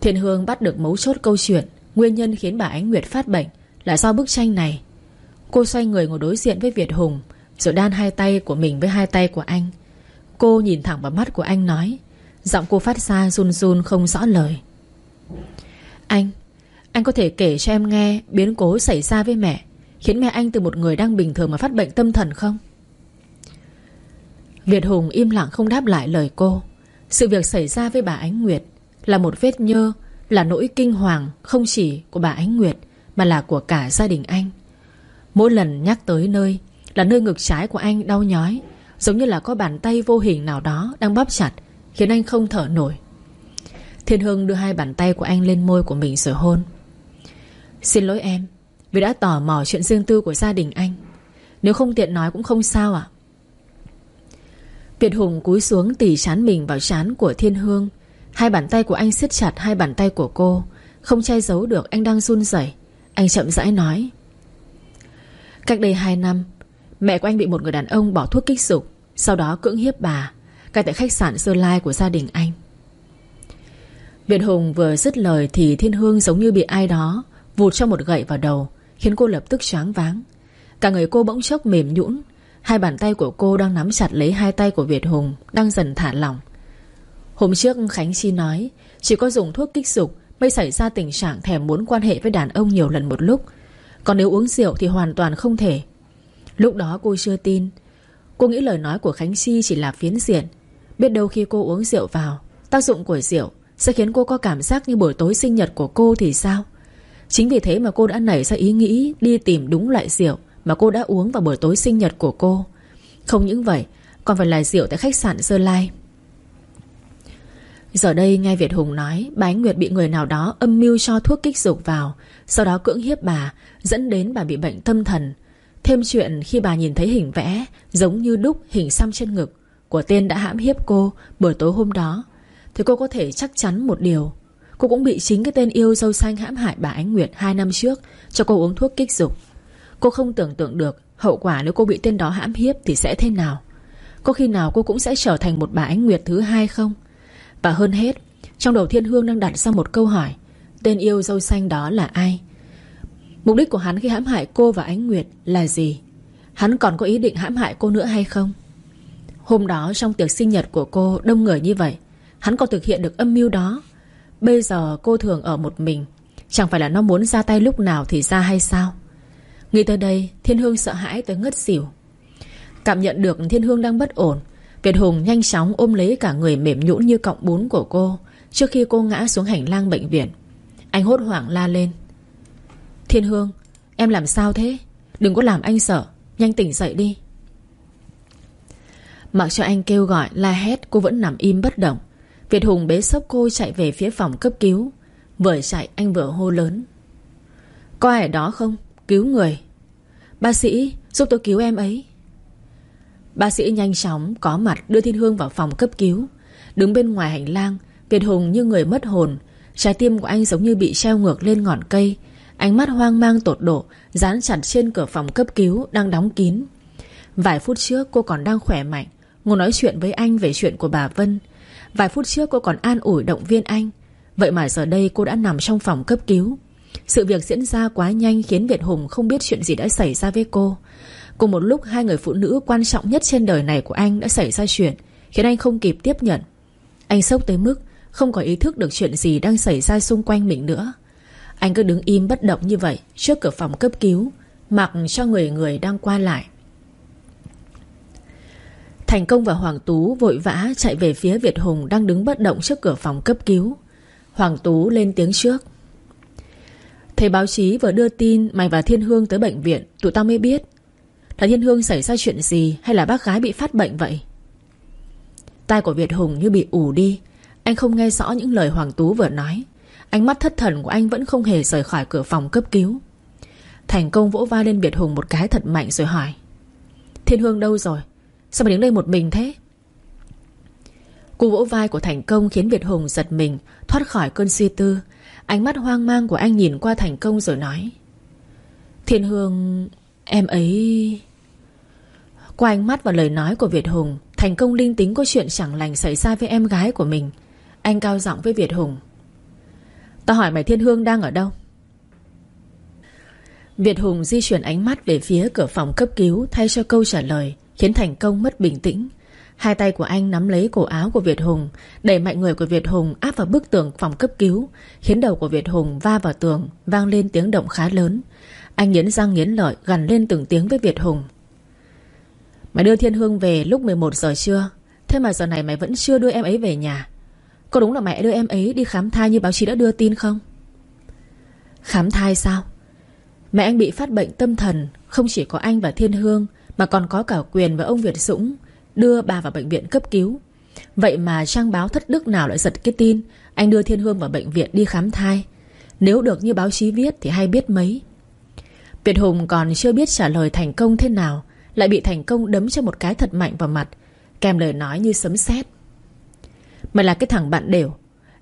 Thiên Hương bắt được mấu chốt câu chuyện, Nguyên nhân khiến bà Ánh Nguyệt phát bệnh Là do bức tranh này. Cô xoay người ngồi đối diện với Việt Hùng, Rồi đan hai tay của mình với hai tay của anh. Cô nhìn thẳng vào mắt của anh nói, Giọng cô phát ra run run không rõ lời. Anh Anh có thể kể cho em nghe Biến cố xảy ra với mẹ, Khiến mẹ anh từ một người đang bình thường mà phát bệnh tâm thần không? Việt Hùng im lặng không đáp lại lời cô. Sự việc xảy ra với bà Ánh Nguyệt Là một vết nhơ, Là nỗi kinh hoàng không chỉ của bà Ánh Nguyệt Mà là của cả gia đình anh. Mỗi lần nhắc tới nơi Là nơi ngực trái của anh đau nhói, Giống như là có bàn tay vô hình nào đó Đang bóp chặt, Khiến anh không thở nổi. Thiên Hưng đưa hai bàn tay của anh lên môi của mình rồi hôn. Xin lỗi em, Vì đã tò mò chuyện riêng tư của gia đình anh. Nếu không tiện nói cũng không sao ạ. Việt Hùng cúi xuống tỉ chán mình vào chán của Thiên Hương. Hai bàn tay của anh siết chặt hai bàn tay của cô, Không che giấu được anh đang run rẩy. Anh chậm rãi nói, Cách đây 2 năm, Mẹ của anh bị một người đàn ông bỏ thuốc kích dục, Sau đó cưỡng hiếp bà Cài tại khách sạn Sơ Lai của gia đình anh. Việt Hùng vừa dứt lời Thì Thiên Hương giống như bị ai đó Vụt cho một gậy vào đầu, Khiến cô lập tức choáng váng. Cả người cô bỗng chốc mềm nhũn Hai bàn tay của cô đang nắm chặt lấy hai tay của Việt Hùng, Đang dần thả lỏng. Hôm trước, Khánh Chi nói, Chỉ có dùng thuốc kích dục Mới xảy ra tình trạng thèm muốn quan hệ với đàn ông nhiều lần một lúc. Còn nếu uống rượu thì hoàn toàn không thể. Lúc đó cô chưa tin. Cô nghĩ lời nói của Khánh Chi chỉ là phiến diện. Biết đâu khi cô uống rượu vào, Tác dụng của rượu sẽ khiến cô có cảm giác như buổi tối sinh nhật của cô thì sao? Chính vì thế mà cô đã nảy ra ý nghĩ Đi tìm đúng loại rượu. Mà cô đã uống vào buổi tối sinh nhật của cô. Không những vậy, Còn phải là rượu tại khách sạn Sơ Lai. Giờ đây nghe Việt Hùng nói, Bà Ánh Nguyệt bị người nào đó âm mưu cho thuốc kích dục vào, Sau đó cưỡng hiếp bà, Dẫn đến bà bị bệnh tâm thần. Thêm chuyện khi bà nhìn thấy hình vẽ Giống như đúc hình xăm trên ngực Của tên đã hãm hiếp cô Buổi tối hôm đó, Thì cô có thể chắc chắn một điều. Cô cũng bị chính cái tên yêu dâu xanh hãm hại bà Ánh Nguyệt hai năm trước Cho cô uống thuốc kích dục. Cô không tưởng tượng được Hậu quả nếu cô bị tên đó hãm hiếp thì sẽ thế nào. Có khi nào cô cũng sẽ trở thành một bà Ánh Nguyệt thứ hai không? Và hơn hết, Trong đầu Thiên Hương đang đặt ra một câu hỏi, Tên yêu dâu xanh đó là ai? Mục đích của hắn khi hãm hại cô và Ánh Nguyệt là gì? Hắn còn có ý định hãm hại cô nữa hay không? Hôm đó, trong tiệc sinh nhật của cô, Đông người như vậy, Hắn còn thực hiện được âm mưu đó. Bây giờ cô thường ở một mình, Chẳng phải là nó muốn ra tay lúc nào thì ra hay sao? Nghĩ tới đây, Thiên Hương sợ hãi tới ngất xỉu. Cảm nhận được Thiên Hương đang bất ổn Việt Hùng nhanh chóng ôm lấy cả người mềm nhũn như cọng bún của cô Trước khi cô ngã xuống hành lang bệnh viện. Anh hốt hoảng la lên. Thiên Hương, Em làm sao thế? Đừng có làm anh sợ, Nhanh tỉnh dậy đi. Mặc cho anh kêu gọi la hét, Cô vẫn nằm im bất động. Việt Hùng bế sốc cô chạy về phía phòng cấp cứu. Vừa chạy, anh vừa hô lớn. Có ai ở đó không? Cứu người. Bác sĩ, giúp tôi cứu em ấy. Bác sĩ nhanh chóng có mặt đưa Thiên Hương vào phòng cấp cứu. Đứng bên ngoài hành lang, Việt Hùng như người mất hồn. Trái tim của anh giống như bị treo ngược lên ngọn cây. Ánh mắt hoang mang tột độ, Dán chặt trên cửa phòng cấp cứu Đang đóng kín. Vài phút trước, cô còn đang khỏe mạnh. Ngồi nói chuyện với anh về chuyện của bà Vân. Vài phút trước, cô còn an ủi động viên anh. Vậy mà giờ đây cô đã nằm trong phòng cấp cứu. Sự việc diễn ra quá nhanh Khiến Việt Hùng không biết chuyện gì đã xảy ra với cô Cùng một lúc, hai người phụ nữ quan trọng nhất trên đời này của anh đã xảy ra chuyện, Khiến anh không kịp tiếp nhận Anh sốc tới mức Không có ý thức được chuyện gì đang xảy ra xung quanh mình nữa Anh cứ đứng im bất động như vậy Trước cửa phòng cấp cứu, Mặc cho người người đang qua lại Thành công và Hoàng Tú vội vã chạy về phía Việt Hùng đang đứng bất động trước cửa phòng cấp cứu. Hoàng Tú lên tiếng trước. Thầy báo chí vừa đưa tin mày và Thiên Hương tới bệnh viện, tụi tao mới biết. Là Thiên Hương xảy ra chuyện gì hay là bác gái bị phát bệnh vậy? Tai của Việt Hùng như bị ù đi. Anh không nghe rõ những lời Hoàng Tú vừa nói. Ánh mắt thất thần của anh vẫn không hề rời khỏi cửa phòng cấp cứu. Thành công vỗ vai lên Việt Hùng một cái thật mạnh rồi hỏi. Thiên Hương đâu rồi? Sao mày đứng đây một mình thế Cú vỗ vai của Thành Công Khiến Việt Hùng giật mình Thoát khỏi cơn suy tư Ánh mắt hoang mang của anh nhìn qua Thành Công rồi nói. Thiên Hương, Em ấy Qua ánh mắt và lời nói của Việt Hùng, Thành Công linh tính có chuyện chẳng lành xảy ra với em gái của mình. Anh cao giọng với Việt Hùng. Tao hỏi mày Thiên Hương đang ở đâu? Việt Hùng di chuyển ánh mắt về phía cửa phòng cấp cứu Thay cho câu trả lời, Khiến Thành Công mất bình tĩnh. Hai tay của anh nắm lấy cổ áo của Việt Hùng, Đẩy mạnh người của Việt Hùng áp vào bức tường phòng cấp cứu, Khiến đầu của Việt Hùng va vào tường, Vang lên tiếng động khá lớn Anh nghiến răng nghiến lợi, gằn lên từng tiếng với Việt Hùng Mày đưa Thiên Hương về lúc 11 giờ trưa, Thế mà giờ này mày vẫn chưa đưa em ấy về nhà Có đúng là mẹ đưa em ấy đi khám thai như báo chí đã đưa tin không? Khám thai sao? Mẹ anh bị phát bệnh tâm thần, Không chỉ có anh và Thiên Hương, mà còn có cả quyền và ông Việt Dũng Đưa bà vào bệnh viện cấp cứu. Vậy mà trang báo thất đức nào lại giật cái tin, Anh đưa Thiên Hương vào bệnh viện đi khám thai. Nếu được như báo chí viết Thì hay biết mấy. Việt Hùng còn chưa biết trả lời thành công thế nào, Lại bị thành công đấm cho một cái thật mạnh vào mặt, Kèm lời nói như sấm sét. Mày là cái thằng bạn đều,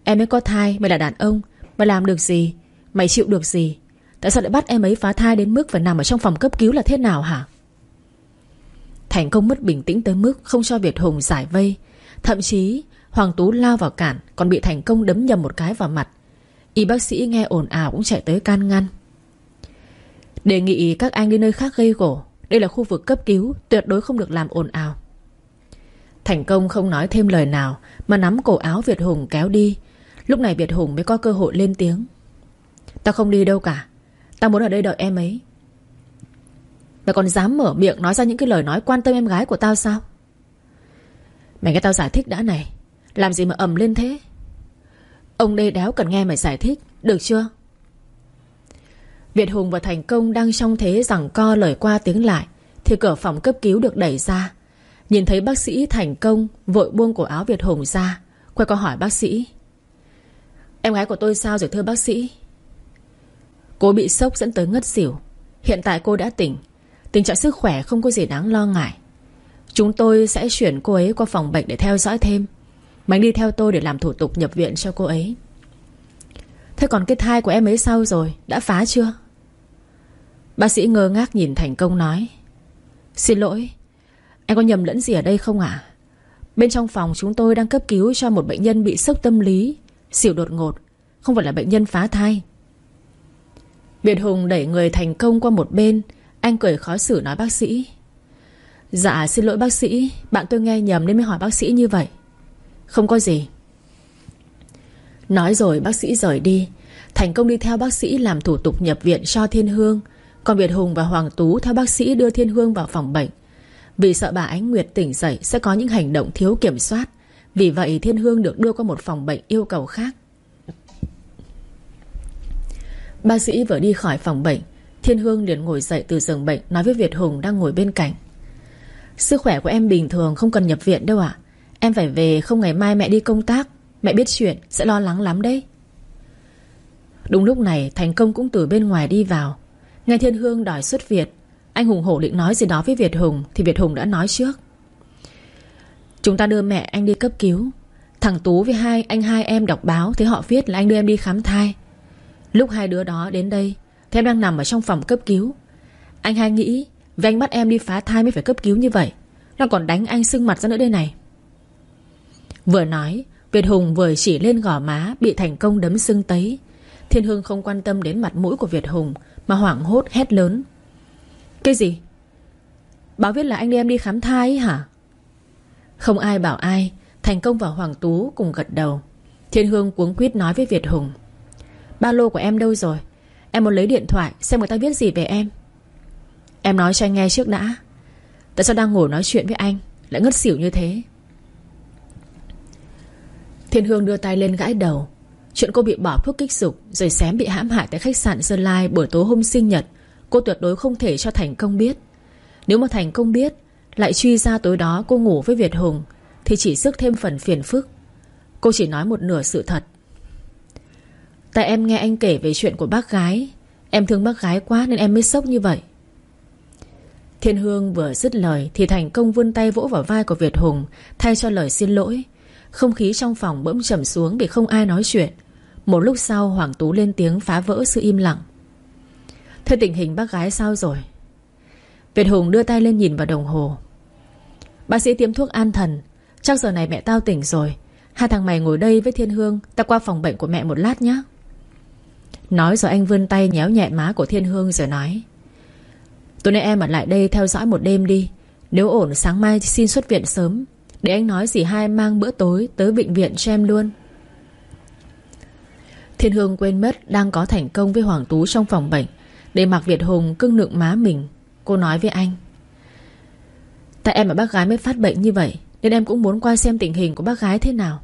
Em ấy có thai, Mày là đàn ông, Mày làm được gì, Mày chịu được gì? Tại sao lại bắt em ấy phá thai đến mức Phải nằm ở trong phòng cấp cứu là thế nào hả? Thành công mất bình tĩnh tới mức Không cho Việt Hùng giải vây. Thậm chí, Hoàng Tú lao vào cản, Còn bị thành công đấm nhầm một cái vào mặt. Y bác sĩ nghe ồn ào cũng chạy tới can ngăn. Đề nghị các anh đi nơi khác gây gỗ Đây là khu vực cấp cứu, Tuyệt đối không được làm ồn ào. Thành công không nói thêm lời nào, Mà nắm cổ áo Việt Hùng kéo đi. Lúc này Việt Hùng mới có cơ hội lên tiếng. Tao không đi đâu cả. Tao muốn ở đây đợi em ấy. Mày còn dám mở miệng nói ra những cái lời nói quan tâm em gái của tao sao? Mày nghe tao giải thích đã này, Làm gì mà ầm lên thế? Ông đê đéo cần nghe mày giải thích, Được chưa? Việt Hùng và Thành Công đang trong thế rằng co lời qua tiếng lại, Thì cửa phòng cấp cứu được đẩy ra. Nhìn thấy bác sĩ Thành Công Vội buông cổ áo Việt Hùng ra, Quay qua hỏi bác sĩ. Em gái của tôi sao rồi thưa bác sĩ? Cô bị sốc dẫn tới ngất xỉu. Hiện tại cô đã tỉnh Tình trạng sức khỏe không có gì đáng lo ngại. Chúng tôi sẽ chuyển cô ấy qua phòng bệnh để theo dõi thêm. Mạnh đi theo tôi để làm thủ tục nhập viện cho cô ấy. Thế còn cái thai của em ấy sao rồi, Đã phá chưa? Bác sĩ ngơ ngác nhìn Thành Công nói. Xin lỗi Anh có nhầm lẫn gì ở đây không ạ? Bên trong phòng chúng tôi đang cấp cứu cho một bệnh nhân bị sốc tâm lý, Xỉu đột ngột, Không phải là bệnh nhân phá thai. Việt Hùng đẩy người Thành Công qua một bên anh cười khó xử nói, bác sĩ. Dạ xin lỗi bác sĩ. Bạn tôi nghe nhầm nên mới hỏi bác sĩ như vậy. Không có gì. Nói rồi, bác sĩ rời đi. Thành công đi theo bác sĩ làm thủ tục nhập viện cho Thiên Hương. Còn Việt Hùng và Hoàng Tú theo bác sĩ đưa Thiên Hương vào phòng bệnh. Vì sợ bà Ánh Nguyệt tỉnh dậy, sẽ có những hành động thiếu kiểm soát. Vì vậy, Thiên Hương được đưa qua một phòng bệnh yêu cầu khác. Bác sĩ vừa đi khỏi phòng bệnh Thiên Hương liền ngồi dậy từ giường bệnh, Nói với Việt Hùng đang ngồi bên cạnh. Sức khỏe của em bình thường, không cần nhập viện đâu ạ. Em phải về, không ngày mai mẹ đi công tác. Mẹ biết chuyện, sẽ lo lắng lắm đấy. Đúng lúc này, Thành Công cũng từ bên ngoài đi vào. Nghe Thiên Hương đòi xuất viện Anh Hùng hổ định nói gì đó với Việt Hùng Thì Việt Hùng đã nói trước. Chúng ta đưa mẹ anh đi cấp cứu. Thằng Tú với hai, anh hai em đọc báo Thế họ viết là anh đưa em đi khám thai. Lúc hai đứa đó đến đây Thế em đang nằm ở trong phòng cấp cứu. Anh hai nghĩ Vì anh bắt em đi phá thai mới phải cấp cứu như vậy. Nó còn đánh anh sưng mặt ra nữa đây này. Vừa nói, Việt Hùng vừa chỉ lên gò má Bị thành công đấm sưng tấy. Thiên Hương không quan tâm đến mặt mũi của Việt Hùng Mà hoảng hốt hét lớn. Cái gì? Báo viết là anh đem em đi khám thai hả? Không ai bảo ai, Thành công và Hoàng Tú cùng gật đầu. Thiên Hương cuống quýt nói với Việt Hùng. Ba lô của em đâu rồi? Em muốn lấy điện thoại, xem người ta viết gì về em. Em nói cho anh nghe trước đã. Tại sao đang ngồi nói chuyện với anh, Lại ngất xỉu như thế? Thiên Hương đưa tay lên gãi đầu. Chuyện cô bị bỏ thuốc kích dục, Rồi xém bị hãm hại tại khách sạn Sơn Lai Buổi tối hôm sinh nhật, Cô tuyệt đối không thể cho Thành công biết. Nếu mà Thành công biết, Lại truy ra tối đó cô ngủ với Việt Hùng, Thì chỉ sức thêm phần phiền phức. Cô chỉ nói một nửa sự thật Tại em nghe anh kể về chuyện của bác gái. Em thương bác gái quá nên em mới sốc như vậy. Thiên Hương vừa dứt lời Thì thành công vươn tay vỗ vào vai của Việt Hùng, Thay cho lời xin lỗi. Không khí trong phòng bỗng trầm xuống Vì không ai nói chuyện. Một lúc sau, Hoàng Tú lên tiếng phá vỡ sự im lặng. Thế tình hình bác gái sao rồi? Việt Hùng đưa tay lên nhìn vào đồng hồ. Bác sĩ tiêm thuốc an thần, Chắc giờ này mẹ tao tỉnh rồi. Hai thằng mày ngồi đây với Thiên Hương Ta qua phòng bệnh của mẹ một lát nhé Nói rồi anh vươn tay nhéo nhẹ má của Thiên Hương rồi nói. Tối nay em ở lại đây theo dõi một đêm đi. Nếu ổn, sáng mai xin xuất viện sớm. Để anh nói gì hai mang bữa tối Tới bệnh viện cho em luôn. Thiên Hương quên mất Đang có thành công với Hoàng Tú trong phòng bệnh. Để mặc Việt Hùng cưng nựng má mình. Cô nói với anh. Tại em và bác gái mới phát bệnh như vậy, Nên em cũng muốn qua xem tình hình của bác gái thế nào.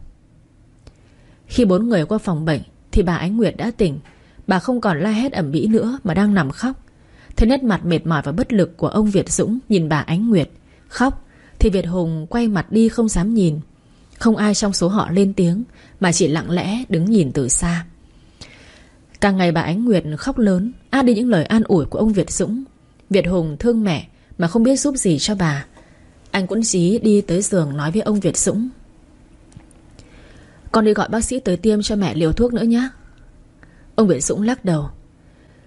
Khi bốn người qua phòng bệnh, Thì bà Ánh Nguyệt đã tỉnh. Bà không còn la hét ẩm mỹ nữa Mà đang nằm khóc. Thấy nét mặt mệt mỏi và bất lực của ông Việt Dũng Nhìn bà Ánh Nguyệt. Khóc, Thì Việt Hùng quay mặt đi không dám nhìn. Không ai trong số họ lên tiếng, Mà chỉ lặng lẽ đứng nhìn từ xa. Càng ngày bà Ánh Nguyệt khóc lớn, Át đi những lời an ủi của ông Việt Dũng. Việt Hùng thương mẹ Mà không biết giúp gì cho bà. Anh cũng dí đi tới giường nói với ông Việt Dũng. Con đi gọi bác sĩ tới tiêm cho mẹ liều thuốc nữa nhé Ông Việt Dũng lắc đầu.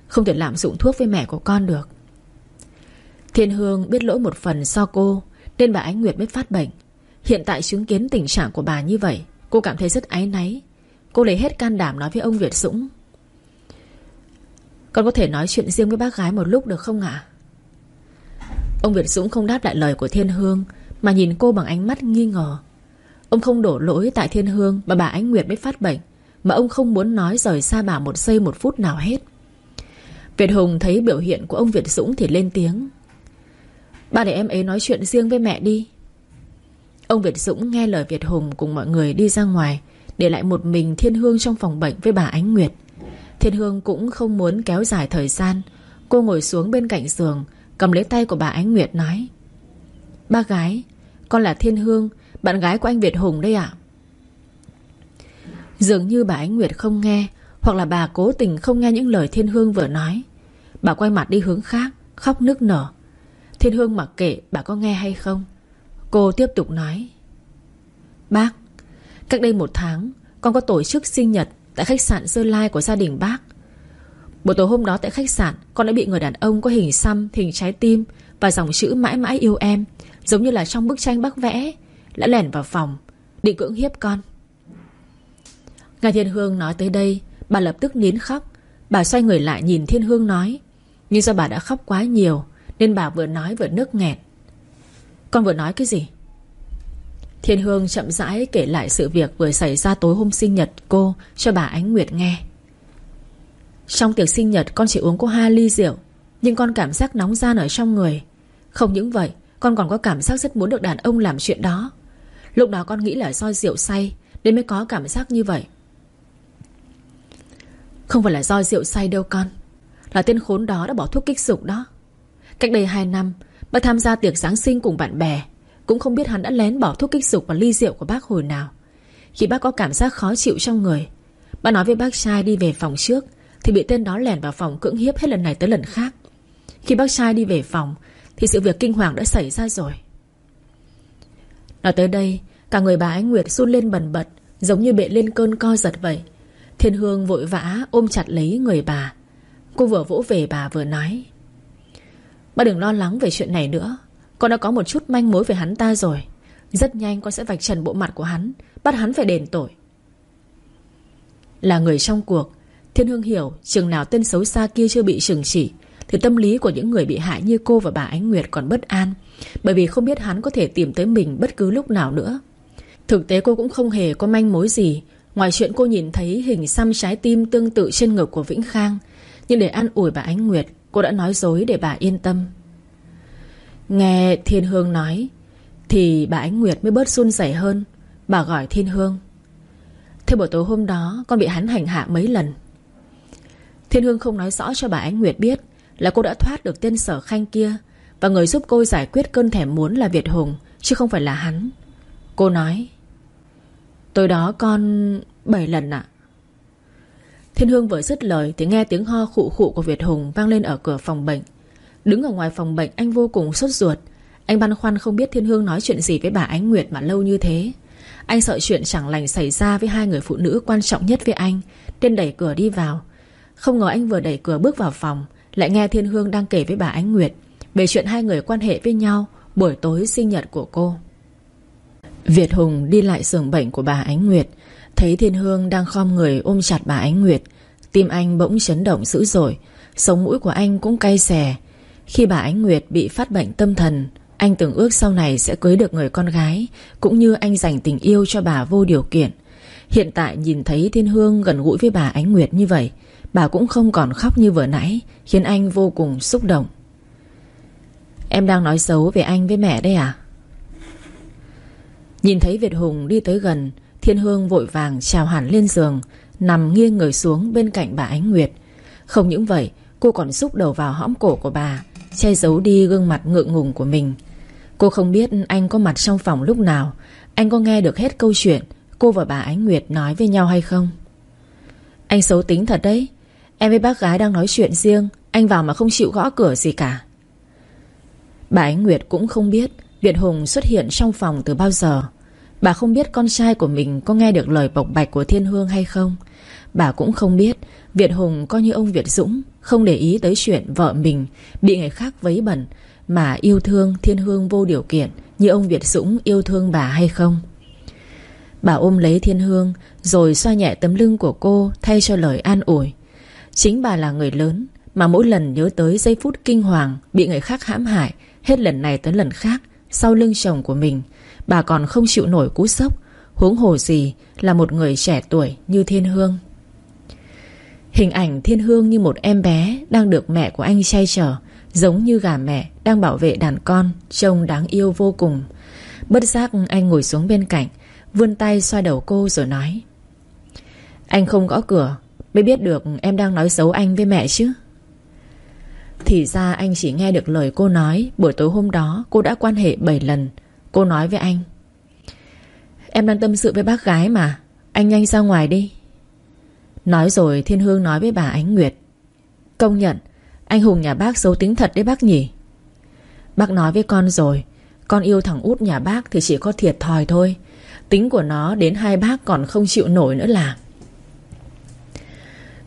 Không thể lạm dụng thuốc với mẹ của con được. Thiên Hương biết lỗi một phần do cô, Nên bà Ánh Nguyệt mới phát bệnh. Hiện tại chứng kiến tình trạng của bà như vậy, Cô cảm thấy rất áy náy. Cô lấy hết can đảm nói với ông Việt Dũng. Con có thể nói chuyện riêng với bác gái một lúc được không ạ? Ông Việt Dũng không đáp lại lời của Thiên Hương, Mà nhìn cô bằng ánh mắt nghi ngờ. Ông không đổ lỗi tại Thiên Hương Mà bà Ánh Nguyệt mới phát bệnh mà ông không muốn nói rời xa bà một giây một phút nào hết. Việt Hùng thấy biểu hiện của ông Việt Dũng thì lên tiếng. Ba để em ấy nói chuyện riêng với mẹ đi. Ông Việt Dũng nghe lời Việt Hùng cùng mọi người đi ra ngoài, Để lại một mình Thiên Hương trong phòng bệnh với bà Ánh Nguyệt. Thiên Hương cũng không muốn kéo dài thời gian, Cô ngồi xuống bên cạnh giường, Cầm lấy tay của bà Ánh Nguyệt nói, Ba gái, Con là Thiên Hương, Bạn gái của anh Việt Hùng đây ạ. Dường như bà Ánh Nguyệt không nghe, Hoặc là bà cố tình không nghe những lời Thiên Hương vừa nói. Bà quay mặt đi hướng khác, Khóc nức nở. Thiên Hương mặc kệ bà có nghe hay không. Cô tiếp tục nói. Bác, Cách đây một tháng, Con có tổ chức sinh nhật Tại khách sạn Sơn Lai của gia đình bác. Buổi tối hôm đó tại khách sạn, Con đã bị người đàn ông có hình xăm, Hình trái tim Và dòng chữ mãi mãi yêu em, Giống như là trong bức tranh bác vẽ, Đã lẻn vào phòng, Định cưỡng hiếp con. Nghe Thiên Hương nói tới đây, Bà lập tức nín khóc. Bà xoay người lại nhìn Thiên Hương nói, Nhưng do bà đã khóc quá nhiều, Nên bà vừa nói vừa nước nghẹt Con vừa nói cái gì? Thiên Hương chậm rãi kể lại sự việc Vừa xảy ra tối hôm sinh nhật cô Cho bà Ánh Nguyệt nghe. Trong tiệc sinh nhật, con chỉ uống có hai ly rượu, Nhưng con cảm giác nóng gian ở trong người. Không những vậy, Con còn có cảm giác rất muốn được đàn ông làm chuyện đó. Lúc đó con nghĩ là do rượu say, Nên mới có cảm giác như vậy không phải là do rượu say đâu con. Là tên khốn đó đã bỏ thuốc kích dục đó. Cách đây 2 năm, Bác tham gia tiệc Giáng sinh cùng bạn bè, Cũng không biết hắn đã lén bỏ thuốc kích dục vào ly rượu của bác hồi nào. Khi bác có cảm giác khó chịu trong người, Bác nói với bác trai đi về phòng trước, Thì bị tên đó lẻn vào phòng cưỡng hiếp hết lần này tới lần khác. Khi bác trai đi về phòng, Thì sự việc kinh hoàng đã xảy ra rồi. Nói tới đây, Cả người bà Ánh Nguyệt run lên bần bật, Giống như bị lên cơn co giật vậy. Thiên Hương vội vã ôm chặt lấy người bà. Cô vừa vỗ về bà vừa nói, Bà đừng lo lắng về chuyện này nữa. Con đã có một chút manh mối về hắn ta rồi. Rất nhanh con sẽ vạch trần bộ mặt của hắn, Bắt hắn phải đền tội. Là người trong cuộc, Thiên Hương hiểu Chừng nào tên xấu xa kia chưa bị trừng trị, Thì tâm lý của những người bị hại như cô và bà Ánh Nguyệt còn bất an, Bởi vì không biết hắn có thể tìm tới mình bất cứ lúc nào nữa. Thực tế cô cũng không hề có manh mối gì Ngoài chuyện cô nhìn thấy hình xăm trái tim tương tự trên ngực của Vĩnh Khang, Nhưng để an ủi bà Ánh Nguyệt, Cô đã nói dối để bà yên tâm. Nghe Thiên Hương nói, Thì bà Ánh Nguyệt mới bớt run rẩy hơn. Bà gọi Thiên Hương. Thế buổi tối hôm đó, con bị hắn hành hạ mấy lần? Thiên Hương không nói rõ cho bà Ánh Nguyệt biết Là cô đã thoát được tên sở khanh kia Và người giúp cô giải quyết cơn thèm muốn là Việt Hùng, Chứ không phải là hắn. Cô nói Tối đó con 7 lần ạ. Thiên Hương vừa dứt lời Thì nghe tiếng ho khụ khụ của Việt Hùng Vang lên ở cửa phòng bệnh. Đứng ở ngoài phòng bệnh, anh vô cùng sốt ruột. Anh băn khoăn không biết Thiên Hương nói chuyện gì với bà Ánh Nguyệt mà lâu như thế. Anh sợ chuyện chẳng lành xảy ra với hai người phụ nữ quan trọng nhất với anh, Nên đẩy cửa đi vào. Không ngờ anh vừa đẩy cửa bước vào phòng, Lại nghe Thiên Hương đang kể với bà Ánh Nguyệt Về chuyện hai người quan hệ với nhau Buổi tối sinh nhật của cô. Việt Hùng đi lại giường bệnh của bà Ánh Nguyệt. Thấy Thiên Hương đang khom người ôm chặt bà Ánh Nguyệt, Tim anh bỗng chấn động dữ dội, Sống mũi của anh cũng cay xè. Khi bà Ánh Nguyệt bị phát bệnh tâm thần, Anh tưởng ước sau này sẽ cưới được người con gái, Cũng như anh dành tình yêu cho bà vô điều kiện. Hiện tại nhìn thấy Thiên Hương gần gũi với bà Ánh Nguyệt như vậy, Bà cũng không còn khóc như vừa nãy, Khiến anh vô cùng xúc động. Em đang nói xấu về anh với mẹ đây à? Nhìn thấy Việt Hùng đi tới gần, Thiên Hương vội vàng trào hẳn lên giường, Nằm nghiêng người xuống bên cạnh bà Ánh Nguyệt. Không những vậy, Cô còn xúc đầu vào hõm cổ của bà, Che giấu đi gương mặt ngượng ngùng của mình. Cô không biết anh có mặt trong phòng lúc nào, Anh có nghe được hết câu chuyện Cô và bà Ánh Nguyệt nói với nhau hay không? Anh xấu tính thật đấy, Em với bác gái đang nói chuyện riêng, Anh vào mà không chịu gõ cửa gì cả. Bà Ánh Nguyệt cũng không biết Việt Hùng xuất hiện trong phòng từ bao giờ? Bà không biết con trai của mình Có nghe được lời bộc bạch của Thiên Hương hay không. Bà cũng không biết, Việt Hùng coi như ông Việt Dũng, Không để ý tới chuyện vợ mình, Bị người khác vấy bẩn, Mà yêu thương Thiên Hương vô điều kiện, Như ông Việt Dũng yêu thương bà hay không. Bà ôm lấy Thiên Hương, Rồi xoa nhẹ tấm lưng của cô, Thay cho lời an ủi. Chính bà là người lớn, Mà mỗi lần nhớ tới giây phút kinh hoàng Bị người khác hãm hại, Hết lần này tới lần khác sau lưng chồng của mình. Bà còn không chịu nổi cú sốc, Huống hồ gì là một người trẻ tuổi như Thiên Hương. Hình ảnh Thiên Hương như một em bé Đang được mẹ của anh chay chở, Giống như gà mẹ đang bảo vệ đàn con, Trông đáng yêu vô cùng. Bất giác anh ngồi xuống bên cạnh, Vươn tay xoa đầu cô rồi nói, Anh không gõ cửa, Mới biết được em đang nói xấu anh với mẹ chứ. Thì ra anh chỉ nghe được lời cô nói, Buổi tối hôm đó cô đã quan hệ 7 lần. Cô nói với anh, Em đang tâm sự với bác gái mà, Anh nhanh ra ngoài đi. Nói rồi Thiên Hương nói với bà Ánh Nguyệt, Công nhận, Anh Hùng nhà bác xấu tính thật đấy bác nhỉ. Bác nói với con rồi, Con yêu thằng út nhà bác Thì chỉ có thiệt thòi thôi, Tính của nó đến hai bác còn không chịu nổi nữa là.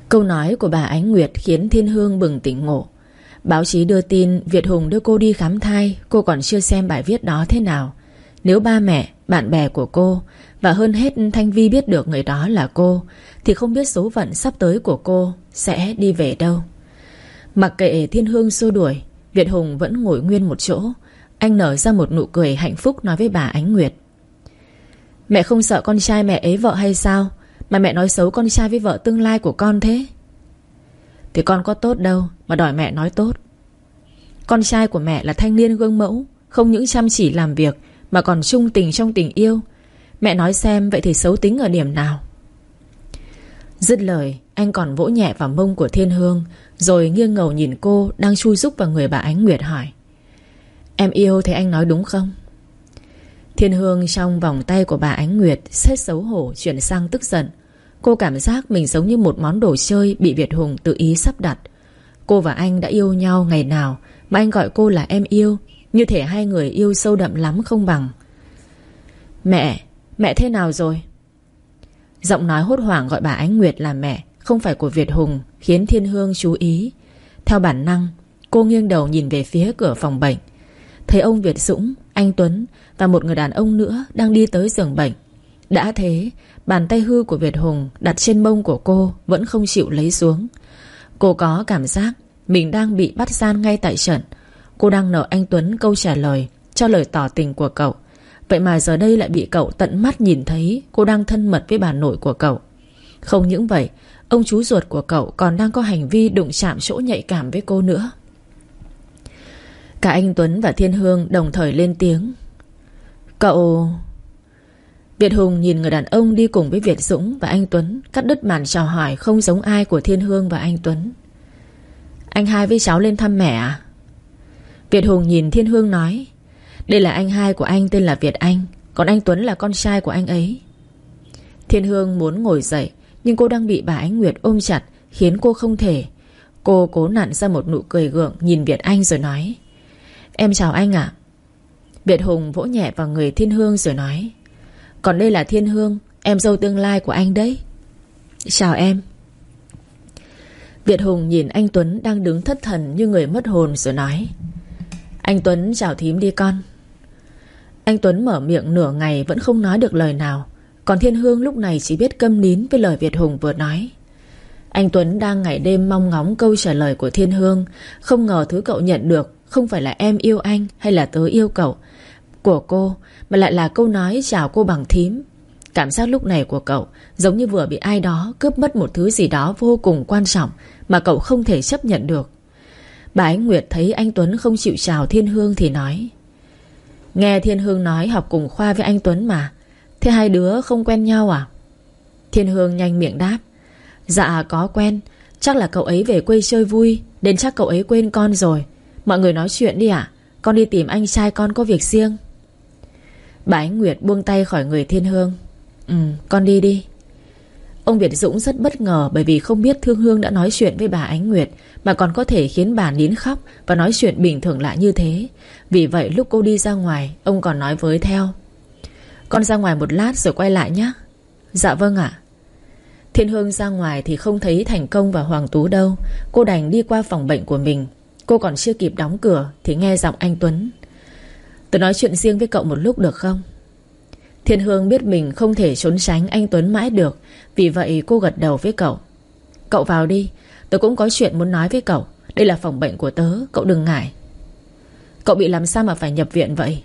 Câu nói của bà Ánh Nguyệt Khiến Thiên Hương bừng tỉnh ngộ. Báo chí đưa tin Việt Hùng đưa cô đi khám thai Cô còn chưa xem bài viết đó thế nào. Nếu ba mẹ, bạn bè của cô Và hơn hết Thanh Vi biết được người đó là cô Thì không biết số phận sắp tới của cô Sẽ đi về đâu. Mặc kệ thiên hương xua đuổi Việt Hùng vẫn ngồi nguyên một chỗ. Anh nở ra một nụ cười hạnh phúc nói với bà Ánh Nguyệt. Mẹ không sợ con trai mẹ ấy vợ hay sao? Mà mẹ nói xấu con trai với vợ tương lai của con thế thì con có tốt đâu, Mà đòi mẹ nói tốt. Con trai của mẹ là thanh niên gương mẫu, Không những chăm chỉ làm việc, Mà còn trung tình trong tình yêu. Mẹ nói xem vậy thì xấu tính ở điểm nào. Dứt lời, Anh còn vỗ nhẹ vào mông của Thiên Hương, Rồi nghiêng ngầu nhìn cô Đang chui rúc vào người bà Ánh Nguyệt hỏi, Em yêu thì anh nói đúng không? Thiên Hương trong vòng tay của bà Ánh Nguyệt Xét xấu hổ chuyển sang tức giận Cô cảm giác mình giống như một món đồ chơi Bị Việt Hùng tự ý sắp đặt. Cô và anh đã yêu nhau ngày nào Mà anh gọi cô là em yêu. Như thể hai người yêu sâu đậm lắm không bằng. Mẹ Mẹ thế nào rồi? Giọng nói hốt hoảng gọi bà Ánh Nguyệt là mẹ Không phải của Việt Hùng Khiến Thiên Hương chú ý. Theo bản năng Cô nghiêng đầu nhìn về phía cửa phòng bệnh. Thấy ông Việt Dũng, anh Tuấn Và một người đàn ông nữa đang đi tới giường bệnh. Đã thế, Bàn tay hư của Việt Hùng đặt trên mông của cô Vẫn không chịu lấy xuống. Cô có cảm giác Mình đang bị bắt gian ngay tại trận. Cô đang nợ anh Tuấn câu trả lời Cho lời tỏ tình của cậu. Vậy mà giờ đây lại bị cậu tận mắt nhìn thấy Cô đang thân mật với bà nội của cậu. Không những vậy, Ông chú ruột của cậu còn đang có hành vi đụng chạm chỗ nhạy cảm với cô nữa. Cả anh Tuấn và Thiên Hương đồng thời lên tiếng. Cậu... Việt Hùng nhìn người đàn ông đi cùng với Việt Dũng và anh Tuấn, Cắt đứt màn chào hỏi không giống ai của Thiên Hương và anh Tuấn. Anh hai với cháu lên thăm mẹ à? Việt Hùng nhìn Thiên Hương nói, Đây là anh hai của anh tên là Việt Anh, Còn anh Tuấn là con trai của anh ấy. Thiên Hương muốn ngồi dậy, Nhưng cô đang bị bà Ánh Nguyệt ôm chặt, Khiến cô không thể. Cô cố nặn ra một nụ cười gượng Nhìn Việt Anh rồi nói, Em chào anh ạ. Việt Hùng vỗ nhẹ vào người Thiên Hương rồi nói còn đây là Thiên Hương, Em dâu tương lai của anh đấy. Chào em. Việt Hùng nhìn anh Tuấn đang đứng thất thần như người mất hồn rồi nói. Anh Tuấn, chào thím đi con. Anh Tuấn mở miệng nửa ngày vẫn không nói được lời nào. Còn Thiên Hương lúc này chỉ biết câm nín với lời Việt Hùng vừa nói. Anh Tuấn đang ngày đêm mong ngóng câu trả lời của Thiên Hương. Không ngờ thứ cậu nhận được Không phải là em yêu anh hay là tớ yêu cậu của cô, Mà lại là câu nói chào cô bằng thím. Cảm giác lúc này của cậu Giống như vừa bị ai đó cướp mất một thứ gì đó vô cùng quan trọng Mà cậu không thể chấp nhận được. Bà Ánh Nguyệt thấy anh Tuấn không chịu chào Thiên Hương thì nói, Nghe Thiên Hương nói học cùng khoa với anh Tuấn mà, Thế hai đứa không quen nhau à? Thiên Hương nhanh miệng đáp Dạ có quen, Chắc là cậu ấy về quê chơi vui Đến chắc cậu ấy quên con rồi. Mọi người nói chuyện đi ạ, Con đi tìm anh trai con có việc riêng. Bà Ánh Nguyệt buông tay khỏi người Thiên Hương Ừ con đi đi Ông Việt Dũng rất bất ngờ bởi vì không biết Thương Hương đã nói chuyện với bà Ánh Nguyệt mà còn có thể khiến bà nín khóc và nói chuyện bình thường lại như thế. Vì vậy lúc cô đi ra ngoài, ông còn nói với theo. Con ra ngoài một lát rồi quay lại nhé. Dạ vâng ạ. Thiên Hương ra ngoài thì không thấy Thành Công và Hoàng Tú đâu. Cô đành đi qua phòng bệnh của mình. Cô còn chưa kịp đóng cửa thì nghe giọng anh Tuấn. Tôi nói chuyện riêng với cậu một lúc được không? Thiên Hương biết mình không thể trốn tránh anh Tuấn mãi được, Vì vậy cô gật đầu với cậu. Cậu vào đi Tớ cũng có chuyện muốn nói với cậu. Đây là phòng bệnh của tớ, Cậu đừng ngại. Cậu bị làm sao mà phải nhập viện vậy?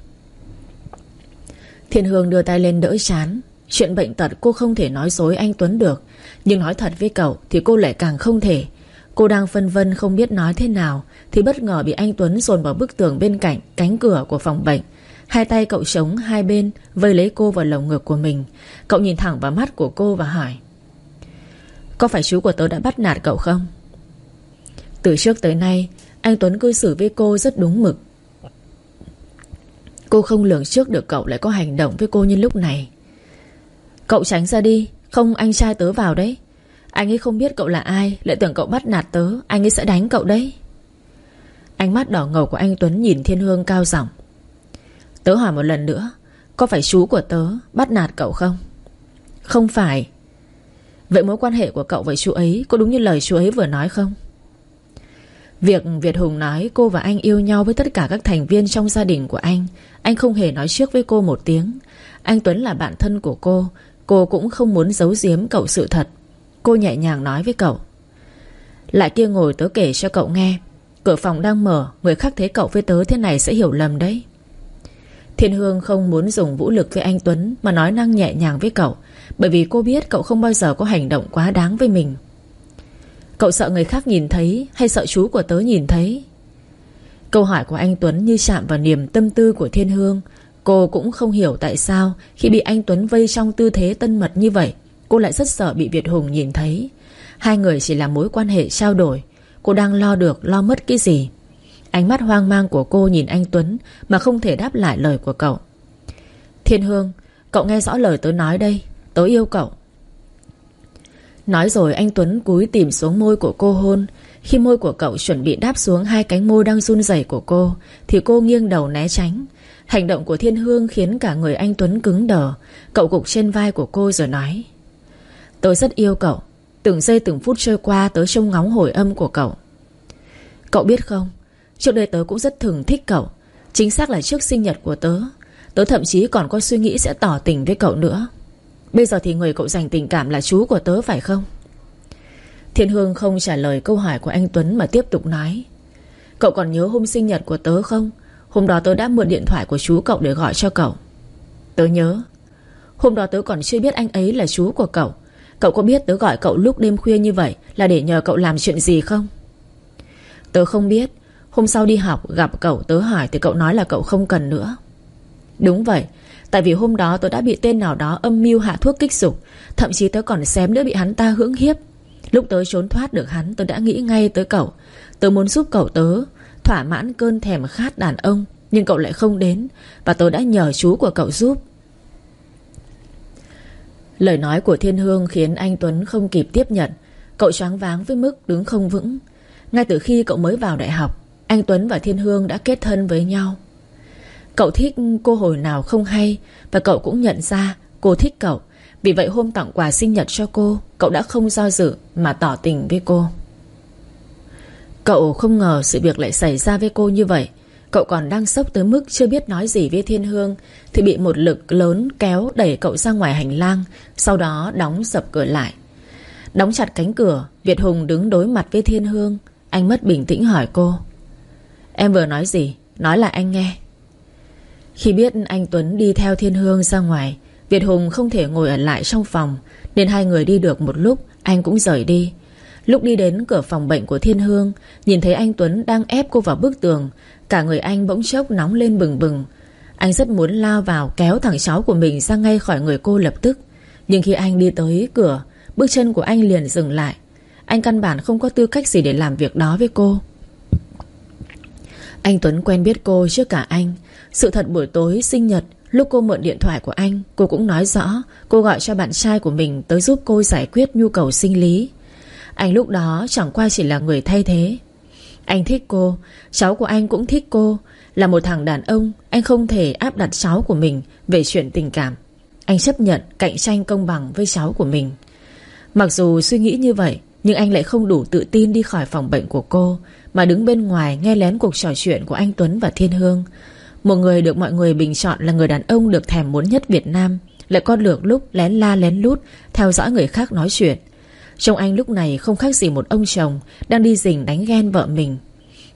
Thiên Hương đưa tay lên đỡ chán. Chuyện bệnh tật cô không thể nói dối anh Tuấn được, Nhưng nói thật với cậu Thì cô lại càng không thể. Cô đang phân vân không biết nói thế nào, Thì bất ngờ bị anh Tuấn dồn vào bức tường bên cạnh Cánh cửa của phòng bệnh. Hai tay cậu chống hai bên, Vây lấy cô vào lồng ngực của mình. Cậu nhìn thẳng vào mắt của cô và hỏi, Có phải chú của tớ đã bắt nạt cậu không? Từ trước tới nay, Anh Tuấn cư xử với cô rất đúng mực. Cô không lường trước được cậu lại có hành động với cô như lúc này. Cậu tránh ra đi, Không anh trai tớ vào đấy. Anh ấy không biết cậu là ai, Lại tưởng cậu bắt nạt tớ, Anh ấy sẽ đánh cậu đấy. Ánh mắt đỏ ngầu của anh Tuấn nhìn Thiên Hương cao giọng. Tớ hỏi một lần nữa, Có phải chú của tớ bắt nạt cậu không? Không phải. Vậy mối quan hệ của cậu với chú ấy Có đúng như lời chú ấy vừa nói không? Việc Việt Hùng nói cô và anh yêu nhau với tất cả các thành viên trong gia đình của anh Anh không hề nói trước với cô một tiếng. Anh Tuấn là bạn thân của cô Cô cũng không muốn giấu giếm cậu sự thật. Cô nhẹ nhàng nói với cậu. Lại kia ngồi tớ kể cho cậu nghe. Cửa phòng đang mở, Người khác thấy cậu với tớ thế này sẽ hiểu lầm đấy. Thiên Hương không muốn dùng vũ lực với anh Tuấn, Mà nói năng nhẹ nhàng với cậu, Bởi vì cô biết cậu không bao giờ có hành động quá đáng với mình. Cậu sợ người khác nhìn thấy, Hay sợ chú của tớ nhìn thấy? Câu hỏi của anh Tuấn như chạm vào niềm tâm tư của Thiên Hương. Cô cũng không hiểu tại sao Khi bị anh Tuấn vây trong tư thế tân mật như vậy Cô lại rất sợ bị Việt Hùng nhìn thấy. Hai người chỉ là mối quan hệ trao đổi. Cô đang lo được lo mất cái gì? Ánh mắt hoang mang của cô nhìn anh Tuấn Mà không thể đáp lại lời của cậu. Thiên Hương, Cậu nghe rõ lời tớ nói đây. Tớ yêu cậu. Nói rồi anh Tuấn cúi tìm xuống môi của cô hôn. Khi môi của cậu chuẩn bị đáp xuống Hai cánh môi đang run rẩy của cô, Thì cô nghiêng đầu né tránh. Hành động của Thiên Hương khiến cả người anh Tuấn cứng đờ. Cậu gục trên vai của cô rồi nói Tôi rất yêu cậu. Từng giây từng phút trôi qua tớ trông ngóng hồi âm của cậu. Cậu biết không? Trước đây tớ cũng rất thường thích cậu. Chính xác là trước sinh nhật của tớ Tớ thậm chí còn có suy nghĩ sẽ tỏ tình với cậu nữa. Bây giờ thì người cậu dành tình cảm là chú của tớ phải không? Thiên Hương không trả lời câu hỏi của anh Tuấn Mà tiếp tục nói. Cậu còn nhớ hôm sinh nhật của tớ không? Hôm đó tớ đã mượn điện thoại của chú cậu để gọi cho cậu. Tớ nhớ. Hôm đó tớ còn chưa biết anh ấy là chú của cậu. Cậu có biết tớ gọi cậu lúc đêm khuya như vậy Là để nhờ cậu làm chuyện gì không? Tớ không biết. Hôm sau đi học, gặp cậu, tớ hỏi Thì cậu nói là cậu không cần nữa. Đúng vậy. Tại vì hôm đó tớ đã bị tên nào đó âm mưu hạ thuốc kích dục, Thậm chí tớ còn xém nữa bị hắn ta hưỡng hiếp. Lúc tớ trốn thoát được hắn, Tớ đã nghĩ ngay tới cậu. Tớ muốn giúp cậu tớ, Thỏa mãn cơn thèm khát đàn ông, Nhưng cậu lại không đến, Và tớ đã nhờ chú của cậu giúp. Lời nói của Thiên Hương khiến anh Tuấn không kịp tiếp nhận. Cậu choáng váng với mức đứng không vững. Ngay từ khi cậu mới vào đại học, Anh Tuấn và Thiên Hương đã kết thân với nhau. Cậu thích cô hồi nào không hay Và cậu cũng nhận ra cô thích cậu. Vì vậy hôm tặng quà sinh nhật cho cô, Cậu đã không do dự mà tỏ tình với cô. Cậu không ngờ sự việc lại xảy ra với cô như vậy. Cậu còn đang sốc tới mức chưa biết nói gì với Thiên Hương, Thì bị một lực lớn kéo đẩy cậu ra ngoài hành lang, Sau đó đóng sập cửa lại. Đóng chặt cánh cửa, Việt Hùng đứng đối mặt với Thiên Hương Anh mất bình tĩnh hỏi cô. Em vừa nói gì? Nói là anh nghe. Khi biết anh Tuấn đi theo Thiên Hương ra ngoài, Việt Hùng không thể ngồi ở lại trong phòng, Nên hai người đi được một lúc, Anh cũng rời đi. Lúc đi đến cửa phòng bệnh của Thiên Hương, Nhìn thấy anh Tuấn đang ép cô vào bức tường, Cả người anh bỗng chốc nóng lên bừng bừng. Anh rất muốn lao vào kéo thằng cháu của mình ra ngay khỏi người cô lập tức. Nhưng khi anh đi tới cửa, Bước chân của anh liền dừng lại. Anh căn bản không có tư cách gì để làm việc đó với cô. Anh Tuấn quen biết cô trước cả anh. Sự thật buổi tối sinh nhật, Lúc cô mượn điện thoại của anh, Cô cũng nói rõ, Cô gọi cho bạn trai của mình Tới giúp cô giải quyết nhu cầu sinh lý. Anh lúc đó chẳng qua chỉ là người thay thế. Anh thích cô, Cháu của anh cũng thích cô. Là một thằng đàn ông, Anh không thể áp đặt cháu của mình Về chuyện tình cảm. Anh chấp nhận cạnh tranh công bằng với cháu của mình. Mặc dù suy nghĩ như vậy, Nhưng anh lại không đủ tự tin đi khỏi phòng bệnh của cô, Mà đứng bên ngoài nghe lén cuộc trò chuyện của anh Tuấn và Thiên Hương. Một người được mọi người bình chọn là người đàn ông được thèm muốn nhất Việt Nam, Lại có lược lúc lén la lén lút, Theo dõi người khác nói chuyện. Trông anh lúc này không khác gì một ông chồng Đang đi rình đánh ghen vợ mình.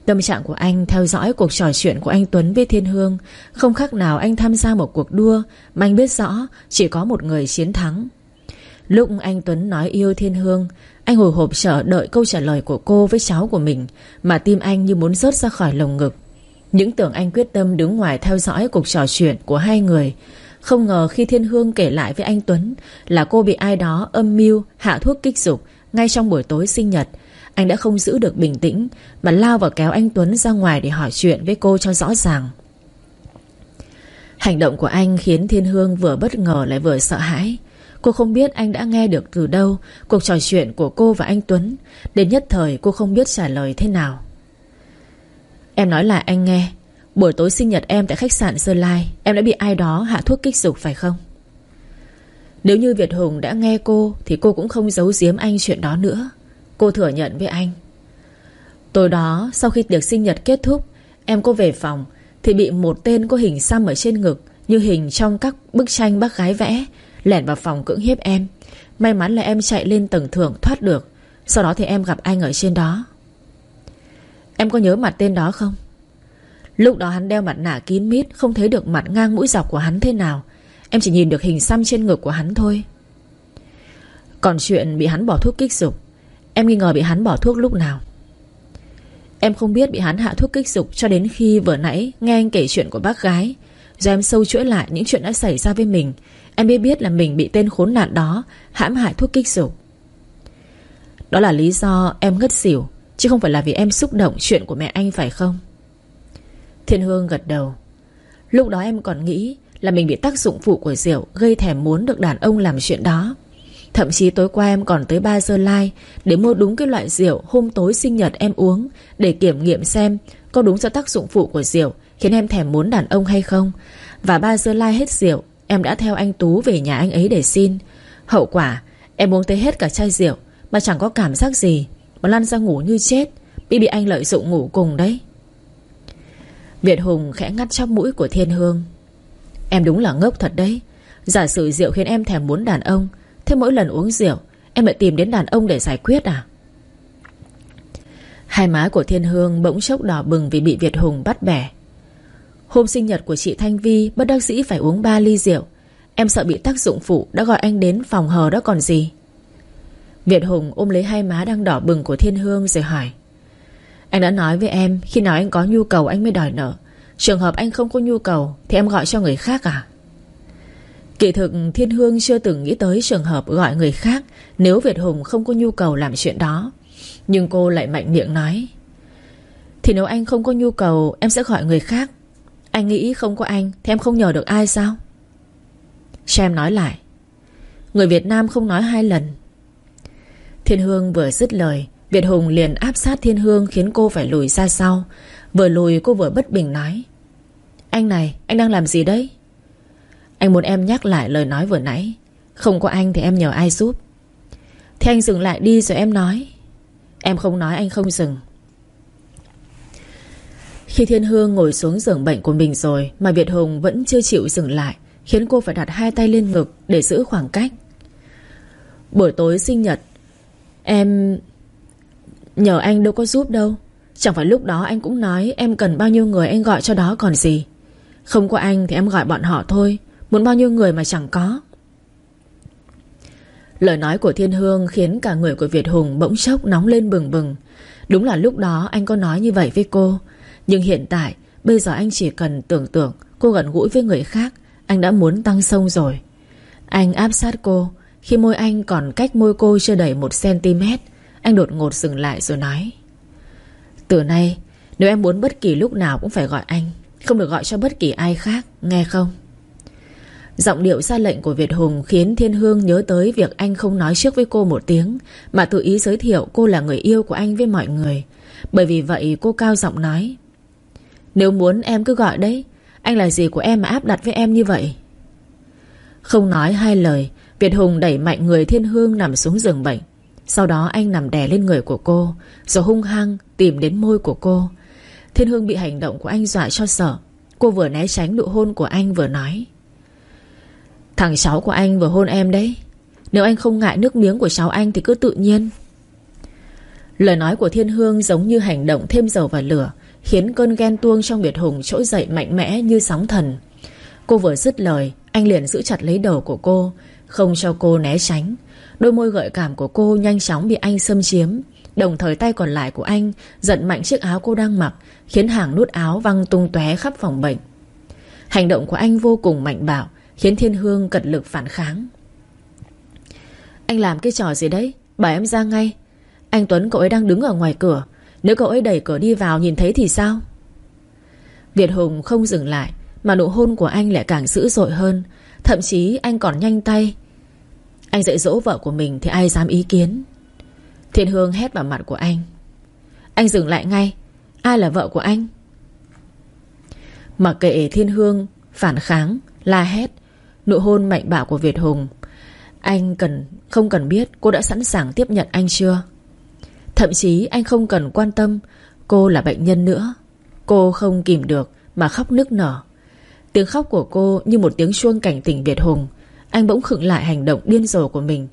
Tâm trạng của anh theo dõi cuộc trò chuyện của anh Tuấn với Thiên Hương, Không khác nào anh tham gia một cuộc đua Mà anh biết rõ chỉ có một người chiến thắng. Lúc anh Tuấn nói yêu Thiên Hương, Anh hồi hộp chờ đợi câu trả lời của cô với cháu của mình Mà tim anh như muốn rớt ra khỏi lồng ngực. Những tưởng anh quyết tâm đứng ngoài theo dõi cuộc trò chuyện của hai người không ngờ khi Thiên Hương kể lại với anh Tuấn Là cô bị ai đó âm mưu, Hạ thuốc kích dục Ngay trong buổi tối sinh nhật, Anh đã không giữ được bình tĩnh Mà lao vào kéo anh Tuấn ra ngoài để hỏi chuyện với cô cho rõ ràng. Hành động của anh khiến Thiên Hương vừa bất ngờ lại vừa sợ hãi. Cô không biết anh đã nghe được từ đâu, Cuộc trò chuyện của cô và anh Tuấn, Đến nhất thời cô không biết trả lời thế nào. Em nói lại, anh nghe Buổi tối sinh nhật em tại khách sạn Sơn Lai, Em đã bị ai đó hạ thuốc kích dục phải không? Nếu như Việt Hùng đã nghe cô, Thì cô cũng không giấu giếm anh chuyện đó nữa. Cô thừa nhận với anh. Tối đó, sau khi tiệc sinh nhật kết thúc, Em có về phòng, Thì bị một tên có hình xăm ở trên ngực, Như hình trong các bức tranh bác gái vẽ, Lẻn vào phòng cưỡng hiếp em. May mắn là em chạy lên tầng thượng thoát được, Sau đó thì em gặp anh ở trên đó. Em có nhớ mặt tên đó không? Lúc đó hắn đeo mặt nạ kín mít, Không thấy được mặt ngang mũi dọc của hắn thế nào. Em chỉ nhìn được hình xăm trên ngực của hắn thôi. Còn chuyện bị hắn bỏ thuốc kích dục, Em nghi ngờ bị hắn bỏ thuốc lúc nào? Em không biết bị hắn hạ thuốc kích dục Cho đến khi vừa nãy nghe anh kể chuyện của bác gái. Rồi em sâu chuỗi lại những chuyện đã xảy ra với mình, Em biết biết là mình bị tên khốn nạn đó Hãm hại thuốc kích dục. Đó là lý do em ngất xỉu, Chứ không phải là vì em xúc động chuyện của mẹ anh phải không? Thiên Hương gật đầu. Lúc đó em còn nghĩ là mình bị tác dụng phụ của rượu Gây thèm muốn được đàn ông làm chuyện đó. Thậm chí tối qua em còn tới 3 giờ lai Để mua đúng cái loại rượu Hôm tối sinh nhật em uống Để kiểm nghiệm xem có đúng do tác dụng phụ của rượu Khiến em thèm muốn đàn ông hay không. Và 3 giờ lai hết rượu, Em đã theo anh Tú về nhà anh ấy để xin. Hậu quả, em uống tới hết cả chai rượu Mà chẳng có cảm giác gì. Mà lăn ra ngủ như chết, Bị bị anh lợi dụng ngủ cùng đấy. Việt Hùng khẽ ngắt chóc mũi của Thiên Hương. Em đúng là ngốc thật đấy. Giả sử rượu khiến em thèm muốn đàn ông, Thế mỗi lần uống rượu, Em lại tìm đến đàn ông để giải quyết à? Hai má của Thiên Hương bỗng chốc đỏ bừng vì bị Việt Hùng bắt bẻ. Hôm sinh nhật của chị Thanh Vi, Bất đắc dĩ phải uống 3 ly rượu. Em sợ bị tác dụng phụ Đã gọi anh đến phòng hờ đó còn gì. Việt Hùng ôm lấy hai má đang đỏ bừng của Thiên Hương rồi hỏi. Anh đã nói với em, Khi nào anh có nhu cầu anh mới đòi nợ. Trường hợp anh không có nhu cầu, Thì em gọi cho người khác à? Kỳ thực, Thiên Hương chưa từng nghĩ tới trường hợp gọi người khác Nếu Việt Hùng không có nhu cầu làm chuyện đó. Nhưng cô lại mạnh miệng nói, Thì nếu anh không có nhu cầu, Em sẽ gọi người khác. Anh nghĩ không có anh, Thì em không nhờ được ai sao? Sam nói lại, Người Việt Nam không nói hai lần. Thiên Hương vừa dứt lời Việt Hùng liền áp sát Thiên Hương Khiến cô phải lùi ra sau. Vừa lùi cô vừa bất bình nói, Anh này, anh đang làm gì đấy? Anh muốn em nhắc lại lời nói vừa nãy, Không có anh thì em nhờ ai giúp? Thì anh dừng lại đi rồi em nói, Em không nói anh không dừng. Khi Thiên Hương ngồi xuống giường bệnh của mình rồi Mà Việt Hùng vẫn chưa chịu dừng lại, Khiến cô phải đặt hai tay lên ngực Để giữ khoảng cách. Buổi tối sinh nhật, Em... Nhờ anh đâu có giúp đâu. Chẳng phải lúc đó anh cũng nói Em cần bao nhiêu người anh gọi cho đó còn gì. Không có anh thì em gọi bọn họ thôi. Muốn bao nhiêu người mà chẳng có. Lời nói của Thiên Hương Khiến cả người của Việt Hùng bỗng chốc nóng lên bừng bừng. Đúng là lúc đó anh có nói như vậy với cô. Nhưng hiện tại, Bây giờ anh chỉ cần tưởng tượng Cô gần gũi với người khác, Anh đã muốn tăng sông rồi. Anh áp sát cô, Khi môi anh còn cách môi cô chưa đầy 1cm anh đột ngột dừng lại rồi nói. Từ nay, Nếu em muốn bất kỳ lúc nào cũng phải gọi anh, Không được gọi cho bất kỳ ai khác, Nghe không? Giọng điệu ra lệnh của Việt Hùng Khiến Thiên Hương nhớ tới việc anh không nói trước với cô một tiếng, Mà tự ý giới thiệu cô là người yêu của anh với mọi người. Bởi vì vậy, cô cao giọng nói. Nếu muốn em cứ gọi đấy, Anh là gì của em mà áp đặt với em như vậy? Không nói hai lời, Việt Hùng đẩy mạnh người Thiên Hương nằm xuống giường bệnh sau đó anh nằm đè lên người của cô, Rồi hung hăng tìm đến môi của cô. Thiên Hương bị hành động của anh dọa cho sợ. Cô vừa né tránh nụ hôn của anh vừa nói, Thằng cháu của anh vừa hôn em đấy. Nếu anh không ngại nước miếng của cháu anh Thì cứ tự nhiên. Lời nói của Thiên Hương giống như hành động thêm dầu vào lửa, Khiến cơn ghen tuông trong biệt Hùng trỗi dậy mạnh mẽ như sóng thần. Cô vừa dứt lời, Anh liền giữ chặt lấy đầu của cô, Không cho cô né tránh. Đôi môi gợi cảm của cô nhanh chóng bị anh xâm chiếm. Đồng thời tay còn lại của anh Giận mạnh chiếc áo cô đang mặc, Khiến hàng nút áo văng tung tóe khắp phòng bệnh. Hành động của anh vô cùng mạnh bạo, Khiến Thiên Hương cật lực phản kháng. Anh làm cái trò gì đấy? Bảo em ra ngay. Anh Tuấn, cậu ấy đang đứng ở ngoài cửa. Nếu cậu ấy đẩy cửa đi vào nhìn thấy thì sao? Việt Hùng không dừng lại, Mà nụ hôn của anh lại càng dữ dội hơn. Thậm chí anh còn nhanh tay anh dạy dỗ vợ của mình Thì ai dám ý kiến? Thiên Hương hét vào mặt của anh. Anh dừng lại ngay. Ai là vợ của anh? Mặc kệ Thiên Hương Phản kháng, la hét Nụ hôn mạnh bạo của Việt Hùng Anh cần không cần biết cô đã sẵn sàng tiếp nhận anh chưa? Thậm chí anh không cần quan tâm Cô là bệnh nhân nữa. Cô không kìm được mà khóc nức nở. Tiếng khóc của cô như một tiếng chuông cảnh tỉnh Việt Hùng anh bỗng khựng lại hành động điên rồ của mình.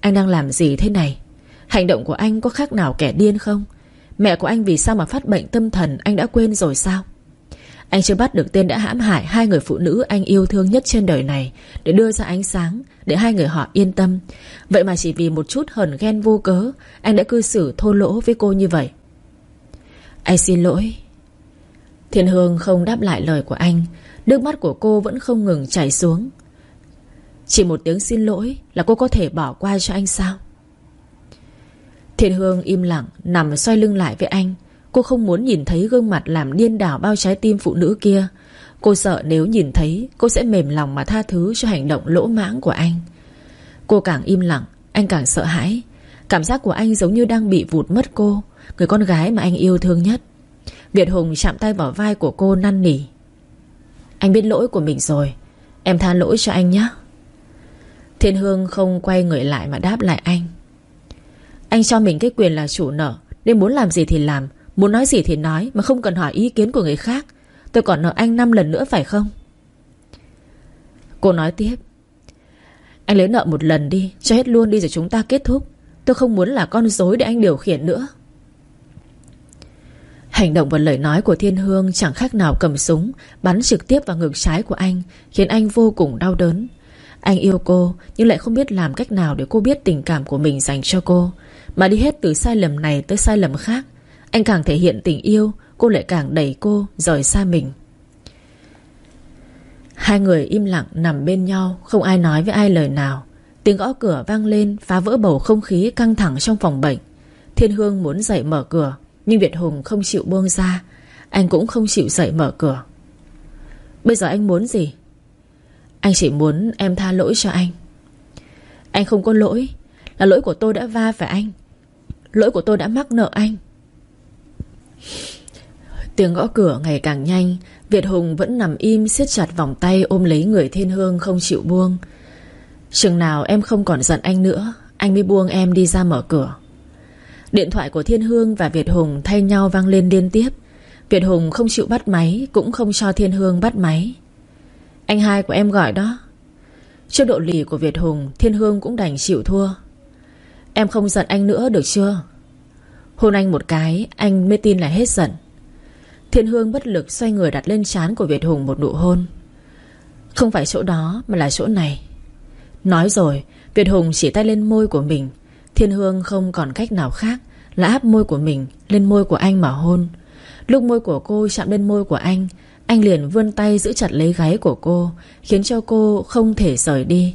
Anh đang làm gì thế này? Hành động của anh có khác nào kẻ điên không? Mẹ của anh vì sao mà phát bệnh tâm thần Anh đã quên rồi sao? Anh chưa bắt được tên đã hãm hại Hai người phụ nữ anh yêu thương nhất trên đời này Để đưa ra ánh sáng, Để hai người họ yên tâm. Vậy mà chỉ vì một chút hờn ghen vô cớ, Anh đã cư xử thô lỗ với cô như vậy. Anh xin lỗi. Thiên Hương không đáp lại lời của anh. Nước mắt của cô vẫn không ngừng chảy xuống chỉ một tiếng xin lỗi Là cô có thể bỏ qua cho anh sao? Thiên Hương im lặng, Nằm xoay lưng lại với anh. Cô không muốn nhìn thấy gương mặt làm điên đảo bao trái tim phụ nữ kia. Cô sợ nếu nhìn thấy, Cô sẽ mềm lòng mà tha thứ cho hành động lỗ mãng của anh. Cô càng im lặng, Anh càng sợ hãi. Cảm giác của anh giống như đang bị vụt mất cô, Người con gái mà anh yêu thương nhất. Việt Hùng chạm tay vào vai của cô năn nỉ. Anh biết lỗi của mình rồi, Em tha lỗi cho anh nhé. Thiên Hương không quay người lại mà đáp lại anh. Anh cho mình cái quyền là chủ nợ. Nên muốn làm gì thì làm, Muốn nói gì thì nói Mà không cần hỏi ý kiến của người khác. Tôi còn nợ anh 5 lần nữa phải không? Cô nói tiếp. Anh lấy nợ một lần đi, Cho hết luôn đi rồi chúng ta kết thúc. Tôi không muốn là con dối để anh điều khiển nữa. Hành động và lời nói của Thiên Hương Chẳng khác nào cầm súng, Bắn trực tiếp vào ngực trái của anh, Khiến anh vô cùng đau đớn. Anh yêu cô, Nhưng lại không biết làm cách nào để cô biết tình cảm của mình dành cho cô. Mà đi hết từ sai lầm này tới sai lầm khác, Anh càng thể hiện tình yêu, Cô lại càng đẩy cô rời xa mình. Hai người im lặng nằm bên nhau, Không ai nói với ai lời nào. Tiếng gõ cửa vang lên, Phá vỡ bầu không khí căng thẳng trong phòng bệnh. Thiên Hương muốn dậy mở cửa, Nhưng Việt Hùng không chịu buông ra. Anh cũng không chịu dậy mở cửa. Bây giờ anh muốn gì? Anh chỉ muốn em tha lỗi cho anh. Anh không có lỗi, Là lỗi của tôi đã va phải anh. Lỗi của tôi đã mắc nợ anh. Tiếng gõ cửa ngày càng nhanh, Việt Hùng vẫn nằm im siết chặt vòng tay ôm lấy người thiên hương không chịu buông. Chừng nào em không còn giận anh nữa, Anh mới buông em đi ra mở cửa. Điện thoại của Thiên Hương và Việt Hùng thay nhau vang lên liên tiếp. Việt Hùng không chịu bắt máy, Cũng không cho Thiên Hương bắt máy. Anh hai của em gọi đó. Trước độ lì của Việt Hùng, Thiên Hương cũng đành chịu thua. Em không giận anh nữa được chưa? Hôn anh một cái, Anh mới tin là hết giận. Thiên Hương bất lực xoay người đặt lên trán của Việt Hùng một nụ hôn. Không phải chỗ đó, mà là chỗ này. Nói rồi, Việt Hùng chỉ tay lên môi của mình. Thiên Hương không còn cách nào khác Là áp môi của mình lên môi của anh mà hôn. Lúc môi của cô chạm lên môi của anh anh liền vươn tay giữ chặt lấy gáy của cô, Khiến cho cô không thể rời đi.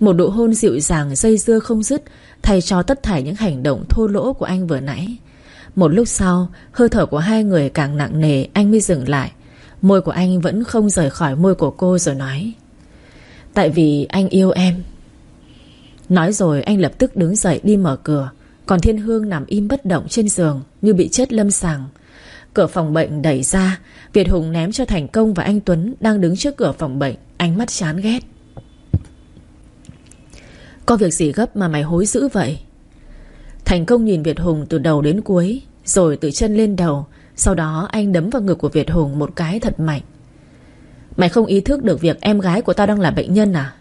Một độ hôn dịu dàng dây dưa không dứt, Thay cho tất thảy những hành động thô lỗ của anh vừa nãy. Một lúc sau, Hơi thở của hai người càng nặng nề, Anh mới dừng lại. Môi của anh vẫn không rời khỏi môi của cô rồi nói, Tại vì anh yêu em. Nói rồi, anh lập tức đứng dậy đi mở cửa. Còn Thiên Hương nằm im bất động trên giường, Như bị chết lâm sàng. Cửa phòng bệnh đẩy ra. Việt Hùng ném cho Thành Công và anh Tuấn Đang đứng trước cửa phòng bệnh, Ánh mắt chán ghét. Có việc gì gấp mà mày hối dữ vậy? Thành Công nhìn Việt Hùng từ đầu đến cuối, Rồi từ chân lên đầu, Sau đó anh đấm vào ngực của Việt Hùng Một cái thật mạnh. Mày không ý thức được việc em gái của tao đang là bệnh nhân à?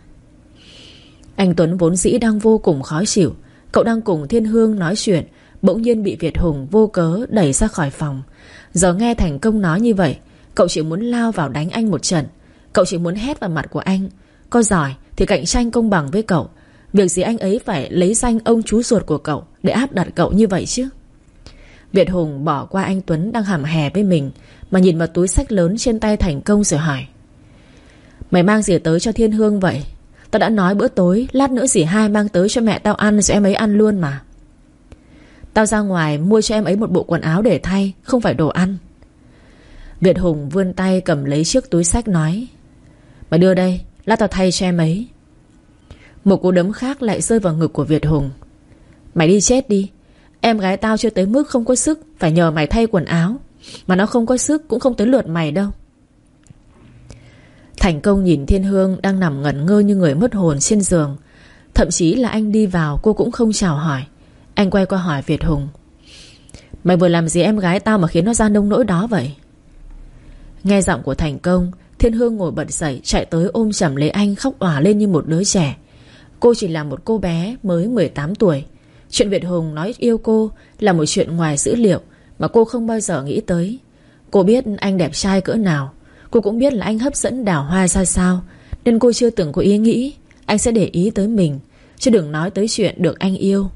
Anh Tuấn vốn dĩ đang vô cùng khó chịu. Cậu đang cùng Thiên Hương nói chuyện Bỗng nhiên bị Việt Hùng vô cớ đẩy ra khỏi phòng. Giờ nghe Thành Công nói như vậy, Cậu chỉ muốn lao vào đánh anh một trận. Cậu chỉ muốn hét vào mặt của anh. Có giỏi thì cạnh tranh công bằng với cậu. Việc gì anh ấy phải lấy danh ông chú ruột của cậu Để áp đặt cậu như vậy chứ? Việt Hùng bỏ qua anh Tuấn đang hàm hè với mình, Mà nhìn vào túi sách lớn trên tay Thành Công rồi hỏi. Mày mang gì tới cho Thiên Hương vậy? Tao đã nói bữa tối, Lát nữa dì hai mang tới cho mẹ tao ăn, Rồi em ấy ăn luôn mà. Tao ra ngoài mua cho em ấy một bộ quần áo để thay, Không phải đồ ăn. Việt Hùng vươn tay cầm lấy chiếc túi sách nói Mày đưa đây, Lát tao thay cho em ấy. Một cú đấm khác lại rơi vào ngực của Việt Hùng. Mày đi chết đi, Em gái tao chưa tới mức không có sức Phải nhờ mày thay quần áo, Mà nó không có sức cũng không tới lượt mày đâu. Thành công nhìn Thiên Hương Đang nằm ngẩn ngơ như người mất hồn trên giường, Thậm chí là anh đi vào cô cũng không chào hỏi. Anh quay qua hỏi Việt Hùng. Mày vừa làm gì em gái tao mà khiến nó ra nông nỗi đó vậy? Nghe giọng của Thành công, Thiên Hương ngồi bật dậy, Chạy tới ôm chầm lấy anh khóc òa lên như một đứa trẻ. Cô chỉ là một cô bé mới 18 tuổi. Chuyện Việt Hùng nói yêu cô Là một chuyện ngoài dữ liệu Mà cô không bao giờ nghĩ tới. Cô biết anh đẹp trai cỡ nào. Cô cũng biết là anh hấp dẫn đào hoa ra sao. Nên cô chưa từng có ý nghĩ Anh sẽ để ý tới mình. Chứ đừng nói tới chuyện được anh yêu.